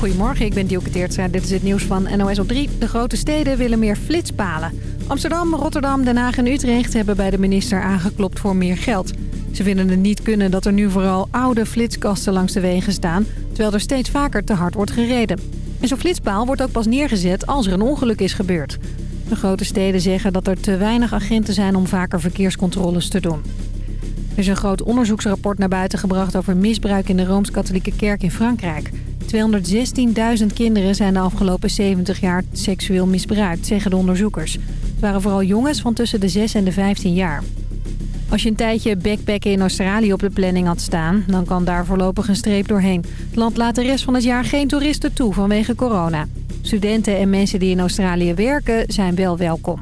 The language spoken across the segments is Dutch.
Goedemorgen, ik ben Dielke. Dit is het nieuws van NOS op 3. De grote steden willen meer flitspalen. Amsterdam, Rotterdam, Den Haag en Utrecht hebben bij de minister aangeklopt voor meer geld. Ze vinden het niet kunnen dat er nu vooral oude flitskasten langs de wegen staan... terwijl er steeds vaker te hard wordt gereden. En zo'n flitspaal wordt ook pas neergezet als er een ongeluk is gebeurd. De grote steden zeggen dat er te weinig agenten zijn om vaker verkeerscontroles te doen. Er is een groot onderzoeksrapport naar buiten gebracht over misbruik in de Rooms-Katholieke Kerk in Frankrijk. 216.000 kinderen zijn de afgelopen 70 jaar seksueel misbruikt, zeggen de onderzoekers. Het waren vooral jongens van tussen de 6 en de 15 jaar. Als je een tijdje backpacken in Australië op de planning had staan... dan kan daar voorlopig een streep doorheen. Het land laat de rest van het jaar geen toeristen toe vanwege corona. Studenten en mensen die in Australië werken zijn wel welkom.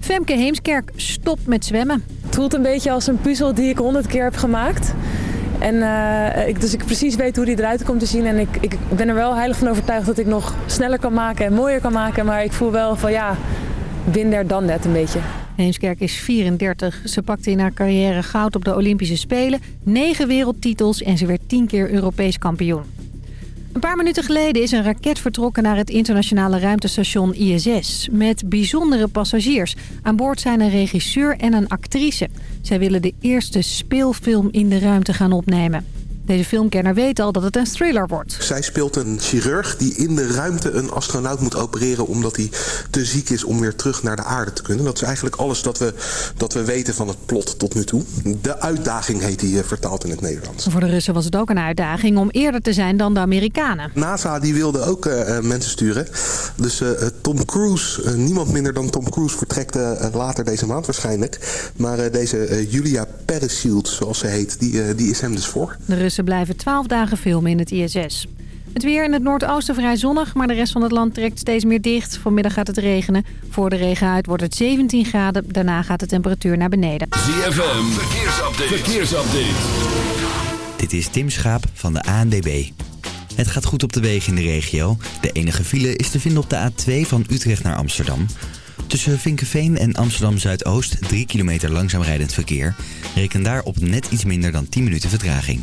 Femke Heemskerk stopt met zwemmen. Het voelt een beetje als een puzzel die ik honderd keer heb gemaakt. En, uh, ik, dus ik precies weet hoe die eruit komt te zien. En ik, ik ben er wel heilig van overtuigd dat ik nog sneller kan maken en mooier kan maken. Maar ik voel wel van ja, binder dan net een beetje. Heemskerk is 34. Ze pakte in haar carrière goud op de Olympische Spelen, negen wereldtitels en ze werd tien keer Europees kampioen. Een paar minuten geleden is een raket vertrokken naar het internationale ruimtestation ISS. Met bijzondere passagiers. Aan boord zijn een regisseur en een actrice. Zij willen de eerste speelfilm in de ruimte gaan opnemen. Deze filmkenner weet al dat het een thriller wordt. Zij speelt een chirurg die in de ruimte een astronaut moet opereren... omdat hij te ziek is om weer terug naar de aarde te kunnen. Dat is eigenlijk alles dat we, dat we weten van het plot tot nu toe. De uitdaging heet die eh, vertaald in het Nederlands. Voor de Russen was het ook een uitdaging om eerder te zijn dan de Amerikanen. NASA die wilde ook uh, mensen sturen. Dus uh, Tom Cruise, niemand minder dan Tom Cruise... vertrekt later deze maand waarschijnlijk. Maar deze Julia Parachute, zoals ze heet, die, die is hem dus voor. De Russen ze blijven 12 dagen filmen in het ISS. Het weer in het noordoosten vrij zonnig, maar de rest van het land trekt steeds meer dicht. Vanmiddag gaat het regenen. Voor de regen uit wordt het 17 graden. Daarna gaat de temperatuur naar beneden. ZFM, verkeersupdate. verkeersupdate. Dit is Tim Schaap van de ANDB. Het gaat goed op de wegen in de regio. De enige file is te vinden op de A2 van Utrecht naar Amsterdam. Tussen Vinkenveen en Amsterdam Zuidoost 3 kilometer langzaam rijdend verkeer. Reken daar op net iets minder dan 10 minuten vertraging.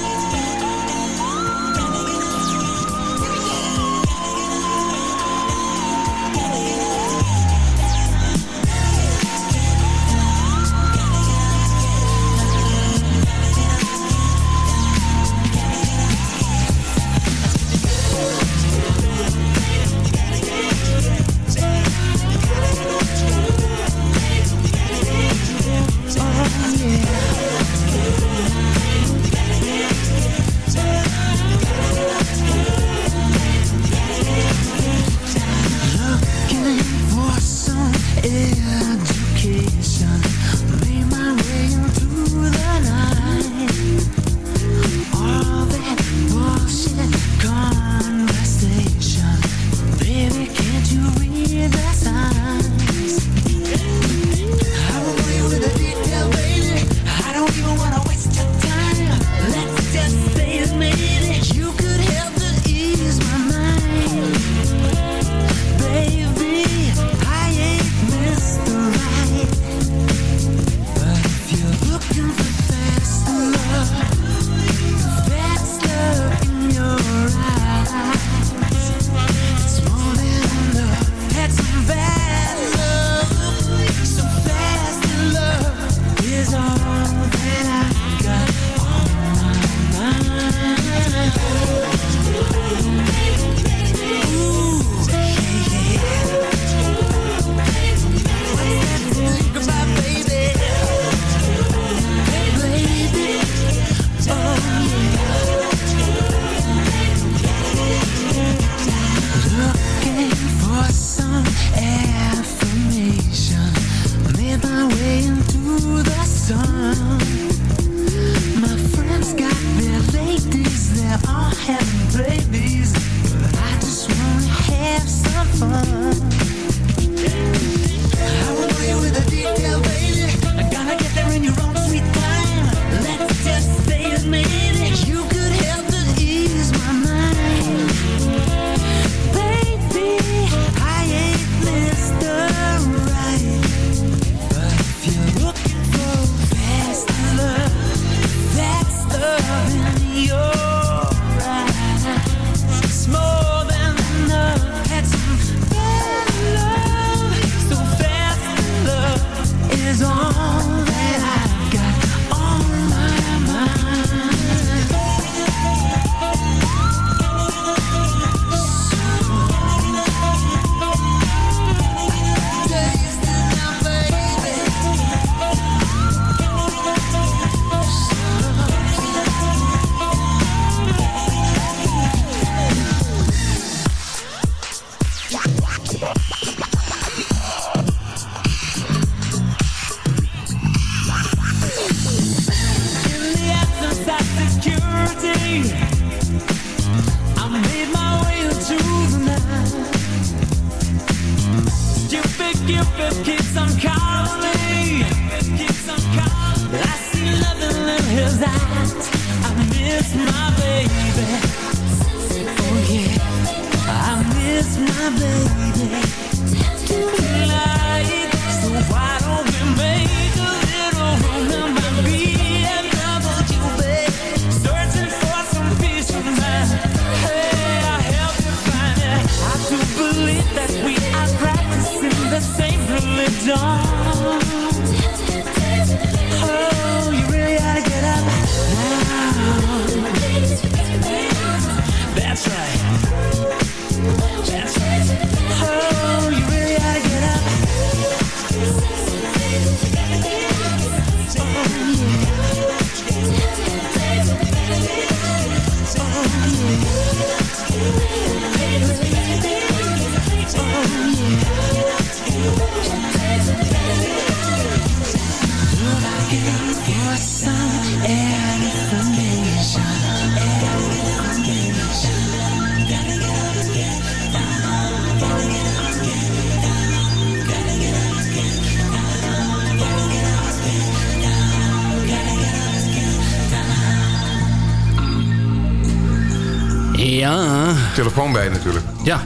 Bij natuurlijk. ja.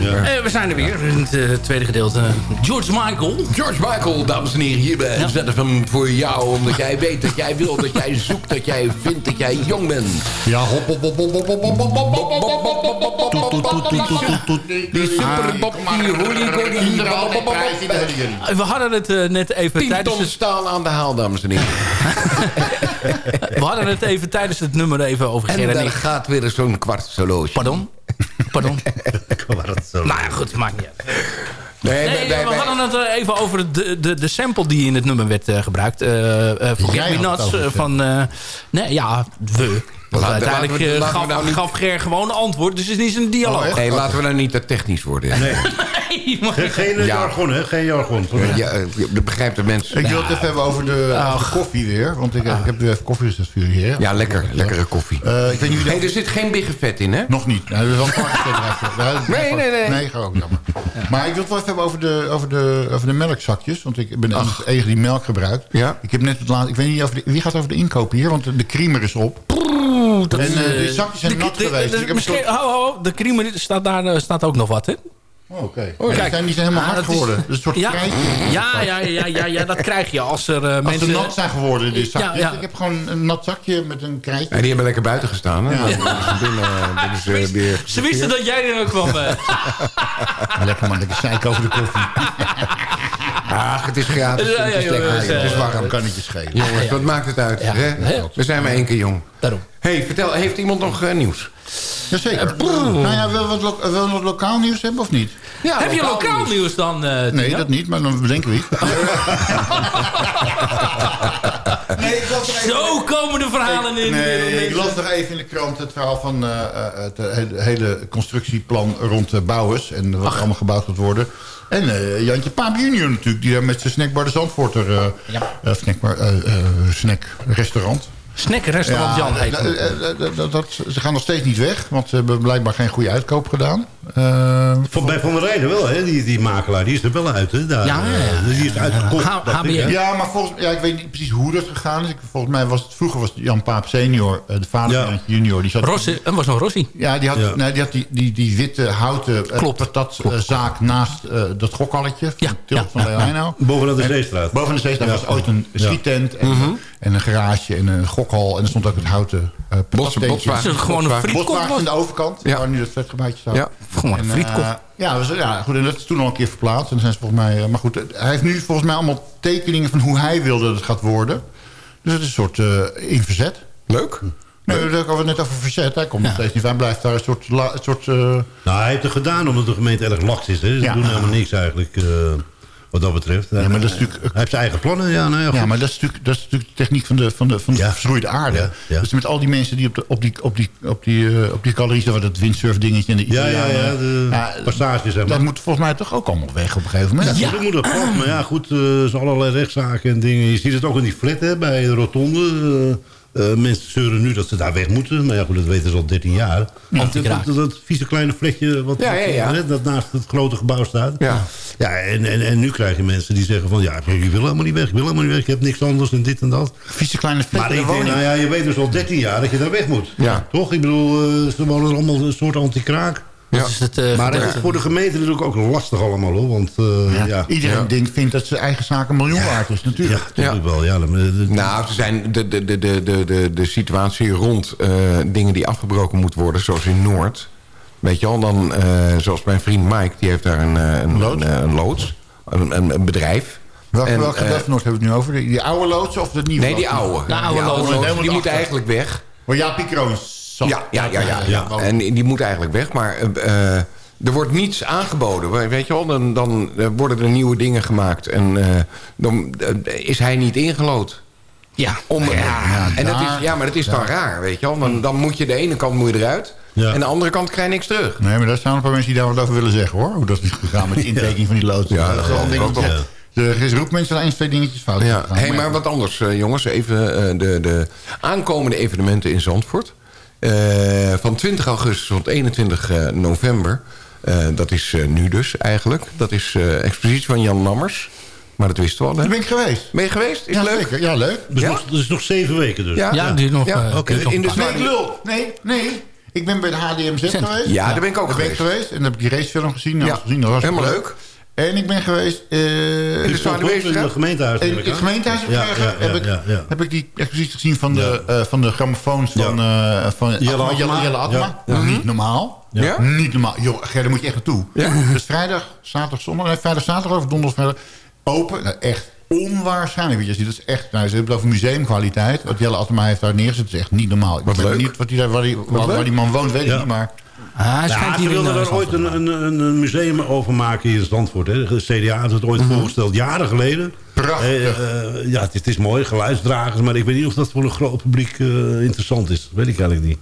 Eh, we zijn er weer in het eh, tweede gedeelte. George Michael. George Michael, dames en heren, hier bij Ja. ZFM voor jou. Omdat jij weet dat jij wil, dat jij zoekt, dat jij vindt dat jij jong bent. Ja, hop, hop, hop, hop, hop, hop, hop, hop, hop, hop, hop, hop, hop, hop, hop, Eh, We hadden het eh, net even Tien tijdens het, staan aan de haal, dames en heren. we hadden het even tijdens het nummer even over En daar gaat weer zo'n kwart solootje. Pardon? Pardon? nou ja, goed, maakt niet uit. Nee, Nee, wij- we hadden het eh, even over de, de, de sample die in het nummer werd eh, gebruikt. Forget Me Nuts. eh, de van, eh, nee, ja, we. Want Laten- uiteindelijk we- we nou niet- gaf Ger gewoon een antwoord. Dus het is niet een dialoog. Oh? Nee, laten we nou niet te technisch worden. Nee, Nee, geen, eh, Ja. jargon, hè? Geen jargon. Ja, eh, dat begrijpt de mensen. Ik wil het even hebben over de, over de koffie weer. Want ik, ik heb nu even koffie gezet voor jullie. Hè? Ja, lekker. Lekkere koffie. Eh, ik weet niet Hey, er zit geen biggenvet in, hè? Nog niet. Nou, er is wel een Nee, nee, nee. Nee, ga ook jammer. Maar ik wil het wel even hebben over de, over de, over de melkzakjes. Want ik ben de enige die melk gebruikt. Ja. Ik heb net het laatste... Ik weet niet over de, wie gaat over de inkoop hier? Want de, de creamer is op. dat En eh, eh, die zakjes zijn de- nat de- geweest. de- Dus ik heb misschien- soort- ho, ho, de creamer staat daar eh, staat ook nog wat, hè? Oh, Oké. Oh, Die kijk. zijn, die zijn helemaal Ah, hard dat is- geworden. Dus een soort Ja, krijtje. ja, ja, ja, ja, ja, dat krijg je als er eh, Als mensen... ze nat zijn geworden, die zakjes. Ja, ja. Ik heb gewoon een nat zakje met een krijtje. Ja, die hebben lekker buiten gestaan, hè? Ze wisten dat jij er ook kwam. eh. Lekker man, lekker zeiken over de koffie. Ach, het is gratis. Ja, het is eh, warm. kan het je schelen. Jongens, wat maakt het uit? Ja. Hè? Nee. We zijn maar één keer jong. Daarom. hey, vertel, heeft iemand nog eh, nieuws? Jazeker. nou ja, wil we wat, lo- wil we wat lokaal nieuws hebben of niet? Ja, Heb je lokaal nieuws dan, eh Nee, dat niet, maar dan bedenken we iets. nee, ik las even- Zo komen de verhalen in. Nee, ik las nog even in de krant het verhaal van eh, eh, het hele, constructieplan rond de Bouwers. En wat allemaal gebouwd moet worden. En eh, Jantje Paap junior natuurlijk, die daar met zijn snackbar de Zandvoorter... eh eh, snackbar, eh, eh, snackrestaurant. Snackrestaurant Jan heet eh, het. eh, eh, dat, dat- ze gaan nog steeds niet weg, want ze hebben blijkbaar geen goede uitkoop gedaan. Eh, Van, bij Van der Rijden wel, hè? Die, die makelaar. Die is er wel uit, hè? Daar, Ja, ja, ja. eh, Die is uitgekocht. HBM. Ja, maar volgens, ja, ik weet niet precies hoe dat gegaan is. Ik, volgens mij was het vroeger was Jan Paap senior, eh, de vader Ja. van junior. Die zat, Rossi, dat was nog Rossi. Ja, die had, Ja. Nee, die, had die, die, die witte houten eh, Klopt. patatzaak naast eh, dat gokhalletje van Ja, Tilt ja, van ja, Leeuwenhout. Bovenaan de Zeestraat. Boven de Zeestraat Ja. was ooit een Ja. schiettent en, en een garage en een gokhal. En er stond ook het houten uh, Botswagen. Het is gewoon een. Boswagen aan de overkant, Ja. waar nu dat vetgebouwtje staat. Ja, gewoon een En, frietkop. eh, ja, ja, goed, en dat is toen al een keer verplaatst. En dan zijn ze volgens mij, eh, maar goed, hij heeft nu volgens mij allemaal tekeningen van hoe hij wilde dat het gaat worden. Dus het is een soort eh in verzet. Leuk. Nee, we hadden het net over verzet. Hij komt nog steeds niet van. Hij blijft daar een soort... la- een soort eh, Nou, hij heeft het gedaan omdat de gemeente erg laks is. Hè? Ze Ja. doen helemaal niks eigenlijk, eh, wat dat betreft. Ja, maar dat is natuurlijk- Hij heeft zijn eigen plannen, ja. Nou ja, Ja, maar dat is natuurlijk, dat is natuurlijk de techniek van de, van de, van de Ja. verschroeide aarde. Ja. Dus met al die mensen die op, de, op die, op die, op die, eh, op die galeries... waar dat windsurf dingetje en de Ja, ja, ja, de passages, zeg maar. Dat moet volgens mij toch ook allemaal weg op een gegeven moment. Ja, dat moet pad. Maar ja, goed, eh, er zijn allerlei rechtszaken en dingen. Je ziet het ook in die flat, hè, bij de rotonde. Eh, mensen zeuren nu dat ze daar weg moeten. Maar ja, goed, dat weten ze al 13 jaar. Dat, dat, dat, dat vieze kleine vlekje wat, Ja, ja, ja. hè, dat naast het grote gebouw staat. Ja. Ja, en, en, en nu krijg je mensen die zeggen van... ja, ik wil helemaal niet weg, ik wil helemaal niet weg. Ik heb niks anders en dit en dat. Vieze kleine Maar ik denk, nou ja, je weet dus al 13 jaar dat je daar weg moet. Ja. Toch? Ik bedoel, eh, ze wonen allemaal een soort anti-kraak. Ja. Dat is het, eh, Maar het is voor de gemeente natuurlijk ook lastig allemaal, hoor. Want eh, ja, Iedereen Ja. denkt, vindt dat zijn eigen zaak een miljoen waard is, ja, natuurlijk. natuurlijk wel. Ja, maar, eh, Nou, ze zijn de, de, de, de, de, de, de situatie rond eh, dingen die afgebroken moeten worden, zoals in Noord. Weet je al, dan, eh, zoals mijn vriend Mike, die heeft daar een, eh, een, Loods? een, eh, een loods, een, bedrijf. Welke, En, welke eh, we het nu over? Die, die oude loods of de nieuwe Nee, die oude. De oude Die loods. Die moet achter. eigenlijk weg. Waar Jaapie Kroons zat. Ja, ja, ja, ja. En die moet eigenlijk weg, maar eh, eh, er wordt niets aangeboden. Weet je wel, dan, dan worden er nieuwe dingen gemaakt. En eh, dan is hij niet ingelood. Ja. Om, ja, en dat is, ja, maar dat is dan raar, weet je wel. Dan, dan moet je de ene kant moet je eruit... Ja. en de andere kant krijg je niks terug. Nee, maar daar staan een paar mensen die daar wat over willen zeggen, hoor. Hoe dat is gegaan met de intekening van die loods. Ja, dat is geloof ik Er is roepmensen aan één, twee dingetjes fout Ja. Hey, maar wat anders, jongens. Even de, de aankomende evenementen in Zandvoort. Eh, van 20 augustus tot 21 eh, november. eh, dat is eh, nu dus eigenlijk. Dat is eh expositie van Jan Lammers. Maar dat wisten we al, hè? Daar ben ik geweest. Ben je geweest? Is ja, leuk? Zeker. Ja, leuk. dus Ja? nog, dat is nog zeven weken dus. Ja, Ja, die nog, Ja, oké. die nog In de Nee, lul. Nee, nee. Ik ben bij de HDMZ Cent. geweest. Ja, daar ben ik ook Daar ben ik geweest. geweest. En dan heb ik die racefilm gezien. Nou, Ja, gezien dat was helemaal leuk. En ik ben geweest... eh, In in de het gemeentehuis. in het gemeentehuis Ja, heb, ja, ja, heb, ik, ja, ja. heb ik die expositie gezien van de, eh, van de grammofoons van, eh van Jelle Atma- Atma. Jelle Atma. Ja. Niet normaal. Ja? Niet normaal. Joh, Ger, daar moet je echt naartoe. Dus vrijdag, zaterdag, zondag. Nee, vrijdag, zaterdag of donderdag, vrijdag. Open. Nou, echt onwaarschijnlijk. Weet je, dat is echt, nou, ze hebben het over museumkwaliteit. Wat Jelle Atma heeft daar neergezet, is echt niet normaal. Ik Wat weet leuk. niet wat die, waar, die, waar, waar die man woont, weet ik Ja. niet. Maar Ah, hij Ja, ze in wilden eh, er ooit een, een, een museum over maken hier in Zandvoort. Hè. De CDA had het ooit voorgesteld, jaren geleden. Prachtig. Eh, eh, ja, het, is- het is mooi, geluidsdragers. Maar ik weet niet of dat voor een groot publiek eh, interessant is. Dat weet ik eigenlijk niet.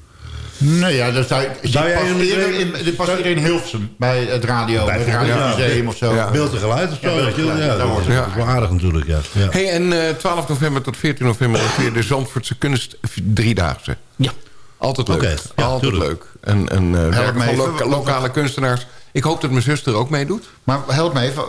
nee, ja, dat zou, Zou past in, dit past in Hilversum. Bij het radio, bij het ja. radiomuseum of zo. Ja. Beeld en geluid of zo. Ja, Ja, daar dat, wordt is wel aardig natuurlijk. Ja. Ja. Hey, en eh, 12 november tot 14 november is weer de Zandvoortse kunst driedaagse. Ja. Altijd leuk. Ja, Altijd tuurlijk. leuk. En, en eh, me even, loka- wat- lokale kunstenaars. Ik hoop dat mijn zuster ook meedoet. Maar help me even,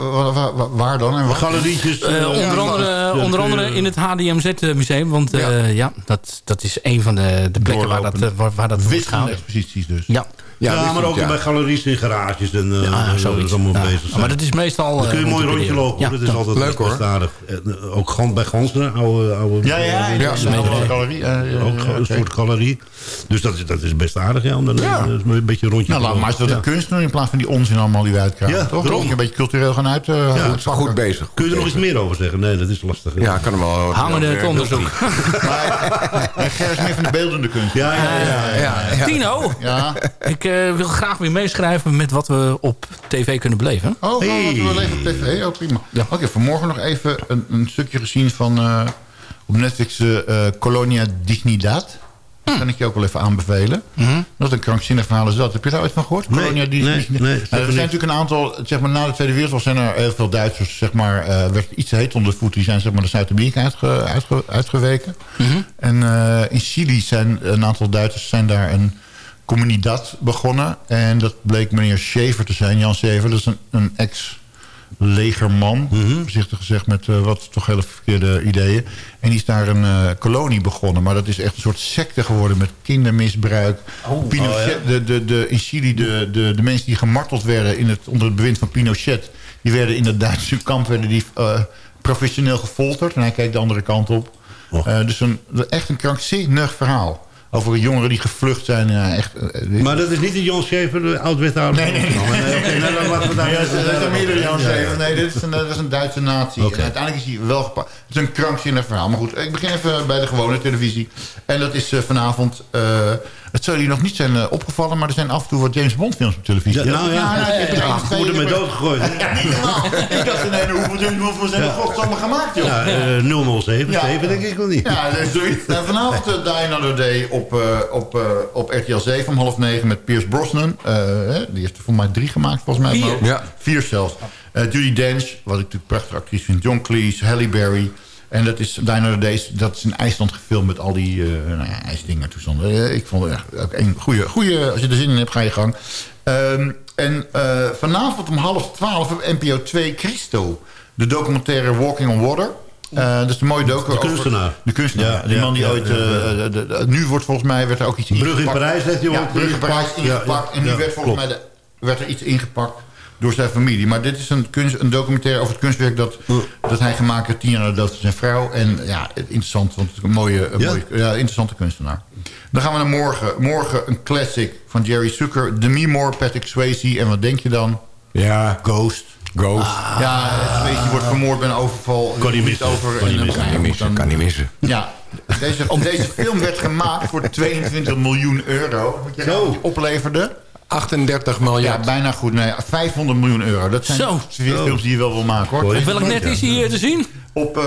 waar dan? En wat? Galerietjes. Eh, eh, onder ja, andere, ja, onder andere in het HDMZ-museum. Want eh, ja. dat, dat is een van de, de plekken waar dat, eh, waar, waar dat gehouden. exposities dus. Ja. Ja, maar ook ja. bij galeries in garages. En, eh Ja, zoiets. is allemaal Ja. bezig zijn. Maar dat is meestal... Dan kun je een eh, mooi rondje lopen. Ja, dat is altijd Leuk, hoor. best aardig. En, eh, ook bij Gansner, oude, oude, Ja, ja, ja. Dat is een galerie. eh, ja, Ook ja, een soort galerie. Dus dat is, dat is best aardig, ja. Dan Ja. eh, een beetje een rondje Nou, laat maar eens wat Ja. de kunst in plaats van die onzin allemaal die we uitkrijgen. Ja, toch? Dat een beetje cultureel gaan uit. eh, Ja, uitpakken. Goed bezig. Kun je er nog iets meer over zeggen? Nee, dat is lastig. Ja, kan hem wel. Hangende het onderzoek. En Ger is meer van de beeldende kunst. Ja, ja, ja. ja. Ja, ja. Tino, Ja. Eh, wil graag weer meeschrijven met wat we op tv kunnen beleven. Oh, Hey. wat we wel even op tv. Oh, prima. Oké, vanmorgen nog even een, een stukje gezien van eh, op Netflix eh Colonia Dignidad. Dat kan ik je ook wel even aanbevelen. Dat is een krankzinnig verhaal is dat. Heb je daar ooit van gehoord? Nee, Colonia Dignidad. nee, nee, Nou, er zijn natuurlijk een aantal, zeg maar na de Tweede Wereldoorlog zijn er heel veel Duitsers, zeg maar, eh, werd iets heet onder de voet. Die zijn zeg maar de Zuid-Amerika uitge, uitge- uitgeweken. En eh, in Chili zijn een aantal Duitsers zijn daar een Comunidad begonnen. En dat bleek meneer Schever te zijn, Jan Schever. Dat is een, een ex-legerman, voorzichtig gezegd, met eh, wat toch hele verkeerde ideeën. En die is daar een eh, kolonie begonnen. Maar dat is echt een soort secte geworden met kindermisbruik. Pinochet, de, de, de, in Chili, de, de, de mensen die gemarteld werden in het, onder het bewind van Pinochet... die werden in het Duitse kamp werden die, eh, professioneel gefolterd. En hij kijkt de andere kant op. Eh, dus een, echt een krankzinnig verhaal. Over jongeren die gevlucht zijn. ja, echt, eh, Maar dat is niet de Jan Schever, de oud-wethouder? Nee, nee, nee. nou, dan laten we daar... Nee, dat is- dat zijn meerdere Jan Ja, ja. Zeven. Nee, dit is een, dat is een Duitse natie. En uiteindelijk is hij wel gepakt. Het is een krankzinnig verhaal. Maar goed, ik begin even bij de gewone televisie. En dat is eh, vanavond... eh, het zou je nog niet zijn eh, opgevallen... maar er zijn af en toe wat James Bond films op televisie. Ja, nou ja, ik heb er worden met doodgegooid. Ja, niet normaal. Ik dacht, nee, hoeveel James Bond films zijn er godsamme gemaakt, joh? Ja, eh, 007, Ja. 7 denk ik wel niet. Ja, dat is zoiets. Nou, vanavond uh, Die Another Day op, eh, op, eh, op RTL 7 om half negen met Pierce Brosnan. Eh, die heeft er voor mij drie gemaakt, volgens mij. Vier. Ja. Vier zelfs. Eh, Judy Dench, wat ik natuurlijk prachtig actrice vind. John Cleese, Halle Berry. En dat is Dino Days, dat is in IJsland gefilmd met al die nou ja, ijsdingen toestanden. Eh, ik vond het echt ook een goede, goede, als je er zin in hebt, ga je gang. Ehm, en eh, vanavond om half twaalf op NPO 2 Christo. De documentaire Walking on Water. Dat is een mooie docu. De over- kunstenaar. De kunstenaar. Ja, die man die ja, ooit... ja, ja. de- de- nu wordt volgens mij werd er ook iets Brug in ingepakt. Parijs heeft hij ook Brug in Parijs ingepakt. Ingepakt. en nu werd volgens klopt. mij werd er iets ingepakt door zijn familie. Maar dit is een, kunst, een documentaire over het kunstwerk dat, dat hij gemaakt heeft tien jaar na de dood van zijn vrouw. En ja, interessant, want het is een mooie, een Ja? mooie ja, interessante kunstenaar. Dan gaan we naar morgen. Morgen een classic van Jerry Zucker. Demi Moore, Patrick Swayze. En wat denk je dan? Ja, Ghost. Ghost. Ja, Swayze wordt vermoord bij een overval. Kan niet missen, Over, kan niet missen. kan niet missen, kan niet missen. ja, deze, deze film werd gemaakt voor 22 miljoen euro. Wat je Zo. nou opleverde. 38 Ja, miljard. bijna goed. Nee, 500 miljoen euro. Dat zijn Zo. films die je wel wil maken, hoor. Op welk net is hij eh, te zien? Op, eh,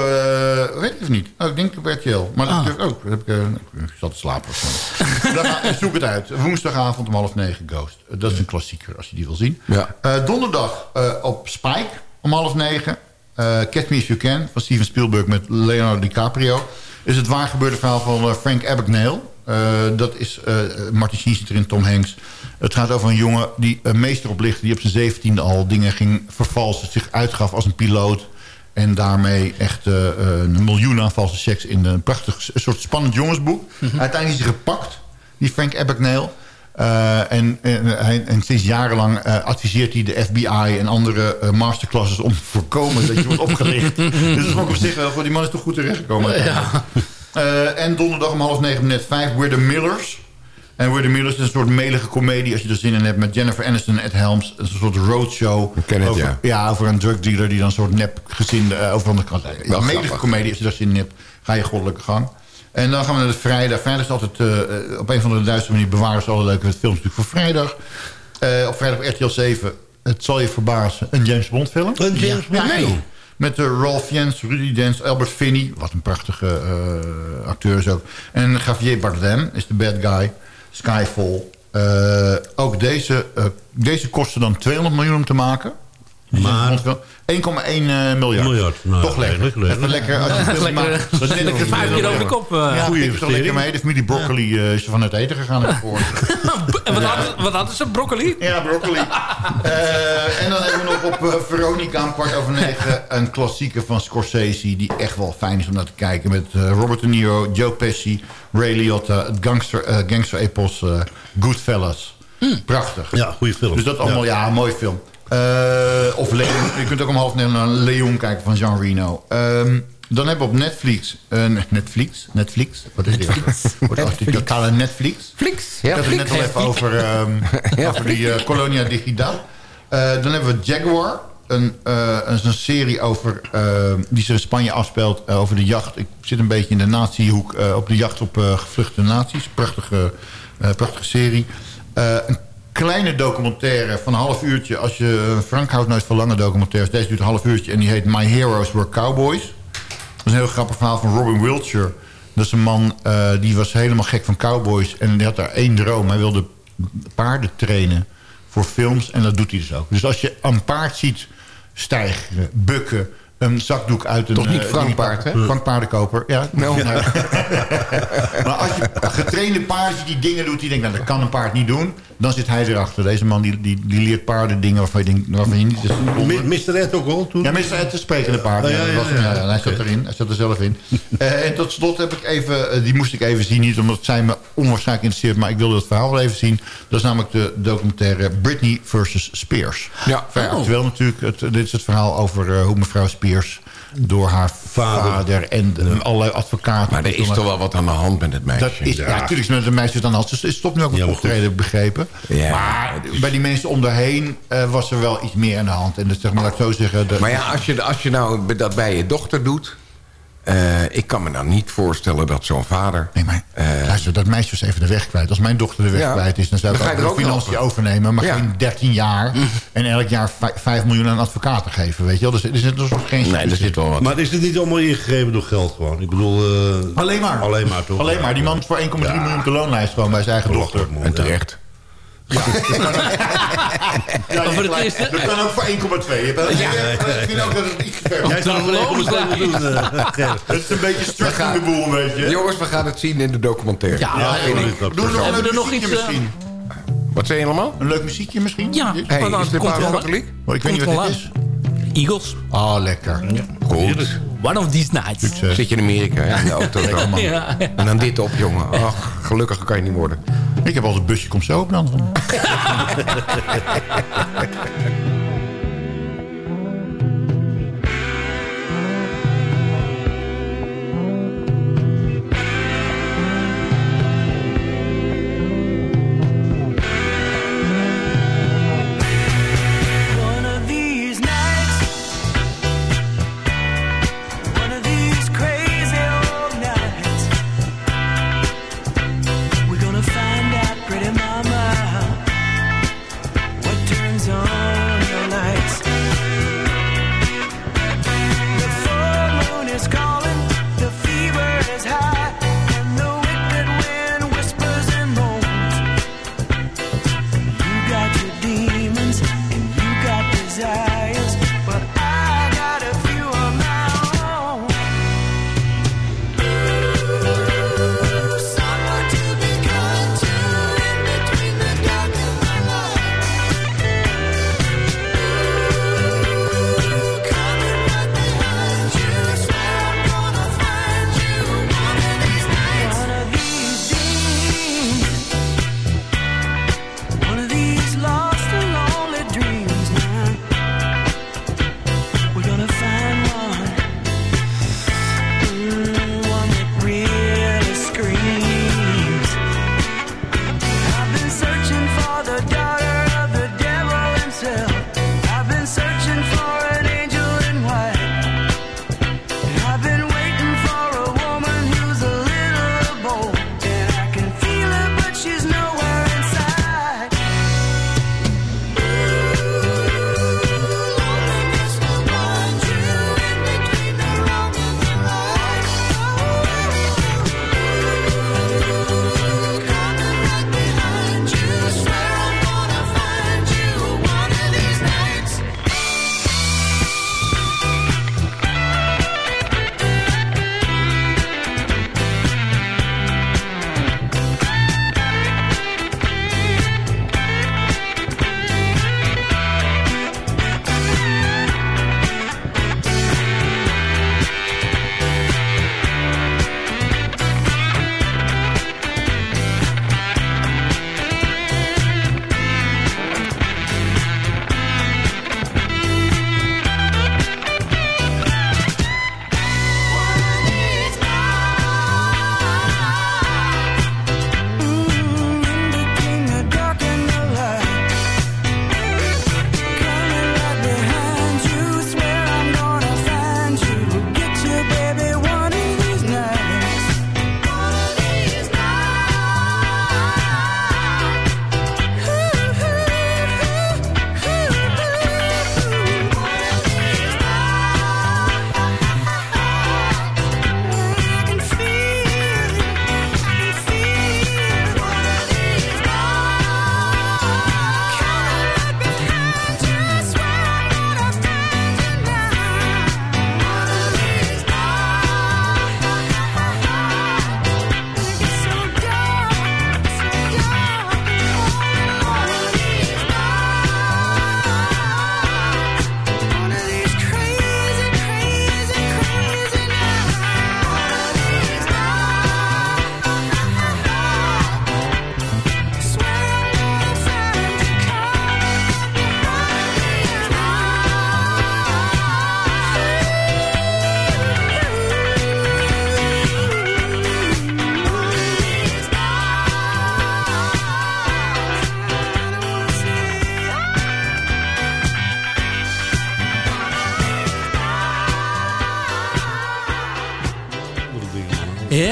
weet ik of niet. Oh, ik denk op RTL. Maar dat oh, dat heb ik, eh, ik zat te slapen. Dan ga- zoek het uit. Woensdagavond om half negen Ghost. Eh, Dat is een klassieker als je die wil zien. Ja. Eh, donderdag eh, op Spike om half negen. Eh Catch Me If You Can van Steven Spielberg met Leonardo DiCaprio. Is het waar gebeurde verhaal van eh, Frank Abagnale. Eh, dat is eh Martin Sheen zit erin, Tom Hanks. Het gaat over een jongen die een meester oplichtte... die op zijn zeventiende al dingen ging vervalsen. Zich uitgaf als een piloot. En daarmee echt eh, eh, een miljoen aan valse checks... in een prachtig een soort spannend jongensboek. Uiteindelijk is hij gepakt, die Frank Abagnale. Eh, en, en, sinds jarenlang adviseert hij de FBI en andere masterclasses... om te voorkomen dat je wordt opgelicht. dus dat vond ik op zich wel voor die man is toch goed terechtgekomen. Eh, en donderdag om half negen, net vijf, We're the Millers. En We're the Millers is een soort melige komedie... als je er zin in hebt met Jennifer Aniston en Ed Helms. Een soort roadshow. Ik ken het, over, ja. over een drugdealer die dan een soort nep gezin uh, over de kant... Een melige komedie, als je daar zin in hebt, ga je goddelijke gang. En dan gaan we naar de vrijdag. Vrijdag is altijd eh, eh, op een of andere duistere manier bewaren ze alle leuke films natuurlijk voor vrijdag. Eh, op vrijdag op RTL 7, het zal je verbazen, een James Bond film. Een James Bond Ja, nee. Met uh, Rolf Jens, Rudy Dens, Albert Finney. Wat een prachtige acteur is ook. En Javier Bardem is de bad guy. Skyfall. Uh, ook deze, uh, deze kostte dan 200 miljoen om te maken. Maar 1,1 miljard. Miljard, nou, Toch lekker. lekker, Even lekker. Als je. Dat is een Vijf keer over de kop. eh. Ja, Goeie ik toch lekker investering. mee. De familie broccoli uh, is er van het eten gegaan. En wat hadden, wat hadden ze? Broccoli? Ja, broccoli. Uh, en dan hebben we nog op uh, Veronica om kwart over negen... een klassieker van Scorsese... die echt wel fijn is om naar te kijken. Met uh, Robert De Niro, Joe Pesci, Ray Liotta... het gangster, uh, gangster-epos Goodfellas. Mm. Prachtig. Ja, goede film. Dus dat allemaal, ja, ja een mooie film. Uh, of Leon, je kunt ook om half negen naar Leon kijken van Jean Reno. Um, dan hebben we op Netflix... Uh, Netflix? Netflix? Wat is dit? Netflix. Totale Netflix. Flix. Ja, Ik had het net al even over, um, ja, over die uh, Colonia Digital. Dan hebben we Jaguar. Een, een serie over, die zich in Spanje afspeelt over de jacht. Ik zit een beetje in de natiehoek op de jacht op gevluchte naties. Prachtige, prachtige serie. een kleine documentaire van een half uurtje. Als je Frank houdt nooit van lange documentaires. Deze duurt een half uurtje en die heet My Heroes Were Cowboys. Dat is een heel grappig verhaal van Robin Wiltshire. Dat is een man uh, die was helemaal gek van cowboys. En die had daar één droom. Hij wilde paarden trainen voor films. En dat doet hij dus ook. Dus als je een paard ziet stijgen, bukken... een zakdoek uit een... Toch niet Frank Paard, hè? Frank Paardenkoper, ja. No. ja. maar als je getrainde paard die dingen doet... die denkt, nou, dat kan een paard niet doen... dan zit hij erachter. Deze man die, die, die leert paarden dingen waarvan je, denkt, waarvan je niet... Mr. Ed ook al toen? Ja, Mr. Ed is sprekende paard. Oh, ja, ja, ja, hij zat erin. Hij zat er zelf in. uh, en tot slot heb ik even... Uh, die moest ik even zien. Niet omdat zij me onwaarschijnlijk interesseert... maar ik wilde het verhaal wel even zien. Dat is namelijk de documentaire Britney versus Spears. Ja. Oh. natuurlijk. Het, dit is het verhaal over uh, hoe mevrouw Spears... door haar vader, vader en de, allerlei advocaten... Maar er is toch wel wat aan de hand met het meisje. Dat is, ja, natuurlijk is met het meisje dan altijd. Ze stopt nu ook met optreden, heb ik begrepen. Ja, maar bij die mensen om daarheen uh, was er wel iets meer aan de hand. En dat zeg maar, laat ik zo zeggen... De, maar ja, als je, als je nou dat bij je dochter doet... Uh, ik kan me dan niet voorstellen dat zo'n vader... Nee, maar uh, luister, dat meisje was even de weg kwijt. Als mijn dochter de weg ja, kwijt is, dan zou ik ook de financiën overnemen. Maar ja. geen 13 jaar en elk jaar 5 miljoen aan advocaten geven, weet je wel. Dus er zit nog geen... Nee, er zit wel wat. Maar is het niet allemaal ingegeven door geld gewoon? Ik bedoel... Uh, alleen maar. Alleen maar, toch? Alleen maar. Die man is voor 1,3 miljoen de loonlijst gewoon bij zijn eigen dochter. En terecht. Ja, voor het eerste. Dat kan ook voor 1,2. Je bent- Ja. Ik vind ook dat het iets te ver Jij zou meteen moeten doen, eh. Het is een beetje stretching de boel, een beetje. Jongens, we gaan het zien in de documentaire. Ja, Ja, vind ik. dat- Doe nog Hebben een we er nog iets, eh, misschien. Wat zijn je allemaal? Een leuk muziekje misschien? Ja, Hey, is wel- katholiek? Oh, ik weet niet wat wel dit is. Eagles. Ah, lekker. Goed. One of these nights. Succes. Zit je in Amerika, hè, in de auto dan. Ja, ja. En dan dit op, jongen. Ach, gelukkig kan je niet worden. Ik heb al een busje, komt zo op dan.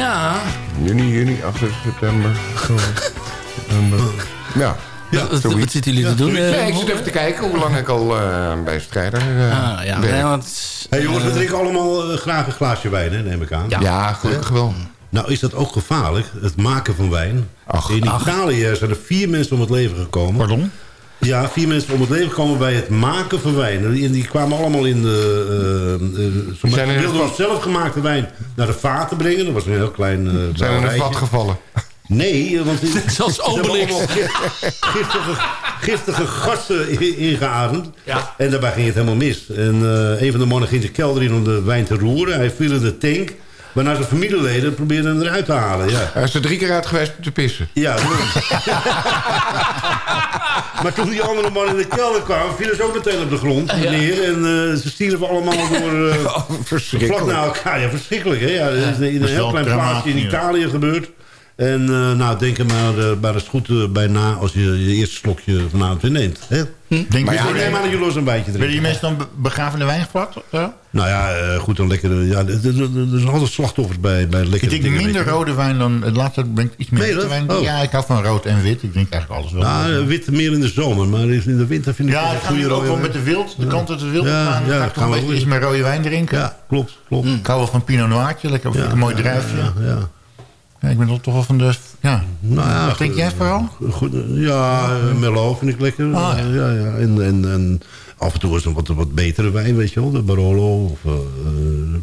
Ja. Juni, juni, 8 september. september. Ja. Ja, wat, wat zitten jullie te doen? Nee, ik zit even te kijken hoe lang ik al eh, bij Strijder eh Ah, ja. Nee, want, Hey, jongens, we eh, drinken allemaal graag een glaasje wijn, hè, neem ik aan. Ja, gelukkig wel. Nou is dat ook gevaarlijk, het maken van wijn. in Italië zijn er vier mensen om het leven gekomen. Pardon? Ja, vier mensen om het leven gekomen bij het maken van wijn. En die, die kwamen allemaal in de... Uh, uh, Zijn er in wilden het dan zelf gemaakte wijn naar de vaten brengen. Dat was een heel klein uh, Zijn er brouwerijtje. vat gevallen? Nee, want die, Zoals ze hebben Obelix. giftige, giftige gassen ingeademd. Ja. En daarbij ging het helemaal mis. En eh, een van de mannen ging zijn kelder in om de wijn te roeren. Hij viel in de tank. Waarna zijn familieleden probeerden hem eruit te halen. Ja, Hij is er drie keer uit geweest om te pissen. ja maar toen die andere man in de kelder kwam... vielen ze ook meteen op de grond neer. En eh, ze stierven allemaal door... eh, Oh, verschrikkelijk. Vlak na elkaar, ja, verschrikkelijk. Hè? Ja, dat is in een heel klein plaatsje in ja. Italië gebeurd. En eh, nou, denk er maar, uh, maar eens goed uh, bij na als je je eerste slokje vanavond weer neemt. Hè? Denk Maar je, ja, neem maar dat je los een beetje werden die drinken. mensen dan be- begraven in de wijn? Nou ja, uh, goed, dan lekker... Ja, er, zijn altijd slachtoffers bij, bij lekkere Ik denk dingen, minder je. rode wijn dan... Het laatste ben ik iets meer je witte dat? wijn. Oh. Ja, ik hou van rood en wit. Ik drink eigenlijk alles wel. Nou, wit meer in de zomer, maar in de winter vind ik ja, ik een ga ook wel met de wild. De kant uit de wild Ja, gaan. ja, ga ik toch gaan een beetje iets meer rode wijn drinken. Ja, klopt, klopt. Ik hou wel van Pinot Noirtje. Lekker een mooi druifje. Ja, ja. Ik ben toch wel van de... Ja. Nou ja, Wat drink jij vooral? Goed, ja, eh, Merlot vind ik lekker. Ah, ja. Eh, ja, ja. En, en, en af en toe is een wat, wat betere wijn, weet je wel. De Barolo of uh,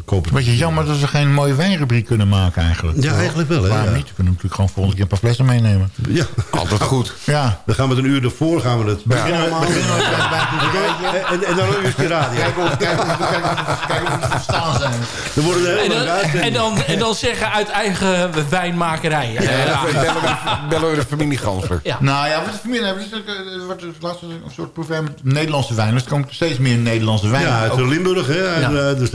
Het een beetje jammer dat ze geen mooie wijnrubriek kunnen maken eigenlijk. Ja, eigenlijk wel, hè, Waarom ja. niet? We kunnen natuurlijk gewoon volgende keer een paar flessen meenemen. Ja. Altijd goed. Ja. Dan gaan we het een uur ervoor gaan we het beginnen we En, dan een uurtje radio. Kijk of kijk of- we verstaan zijn. Dan worden er En dan, en, dan, en dan zeggen uit eigen wijnmakerij. Ja, bellen we, de familie Gansler. Ja. Nou ja, wat de familie hebben, is, eh, wordt laatst een soort proefwijn met Nederlandse wijn. Dus er komt steeds meer Nederlandse wijn. Ja, uit Limburg, hè. En, Ja. eh, dus,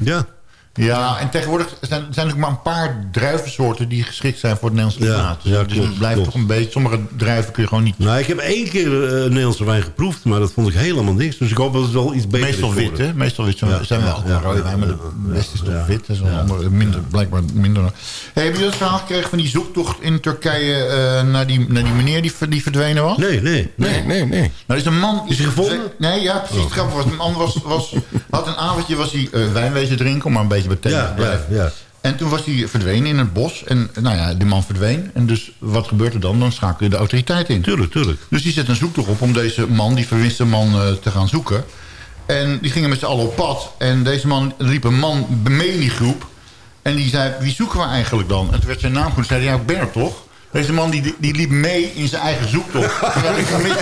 Ja. Ja, en tegenwoordig zijn, zijn er ook maar een paar druivensoorten die geschikt zijn voor het Nederlands Ja, klimaat. ja, dus klopt, het blijft klopt. toch een beetje, sommige druiven kun je gewoon niet... Nou, ik heb één keer eh, Nederlandse wijn geproefd, maar dat vond ik helemaal niks. Dus ik hoop dat het wel iets beter Meestal is wit, geworden. hè? Meestal wit zijn, Ja, zijn wel ja, rode wijn, maar de beste is toch ja. wit. Dat is wel andere, minder, blijkbaar minder. Hey, heb je dat verhaal gekregen van die zoektocht in Turkije eh, naar, die, naar die meneer die, die verdwenen was? Nee, nee. Nee, nee, nee. Nou, er is een man... Is hij gevonden? Nee, ja, precies. Het grappige was, een man was, was, had een avondje was hij eh, wijn wezen drinken... om maar een beetje te Ja, ja. En toen was hij verdwenen in het bos. En nou ja, die man verdween. En dus wat gebeurt er dan? Dan schakelen de autoriteiten in. Tuurlijk, tuurlijk. Dus die zet een zoektocht op om deze man, die verwiste man, eh, te gaan zoeken. En die gingen met z'n allen op pad. En deze man liep een man mee die groep. En die zei, wie zoeken we eigenlijk dan? En toen werd zijn naam genoemd. Zei hij, ja, ik ben er toch? Deze man die, die liep mee in zijn eigen zoektocht. Terwijl ik vermist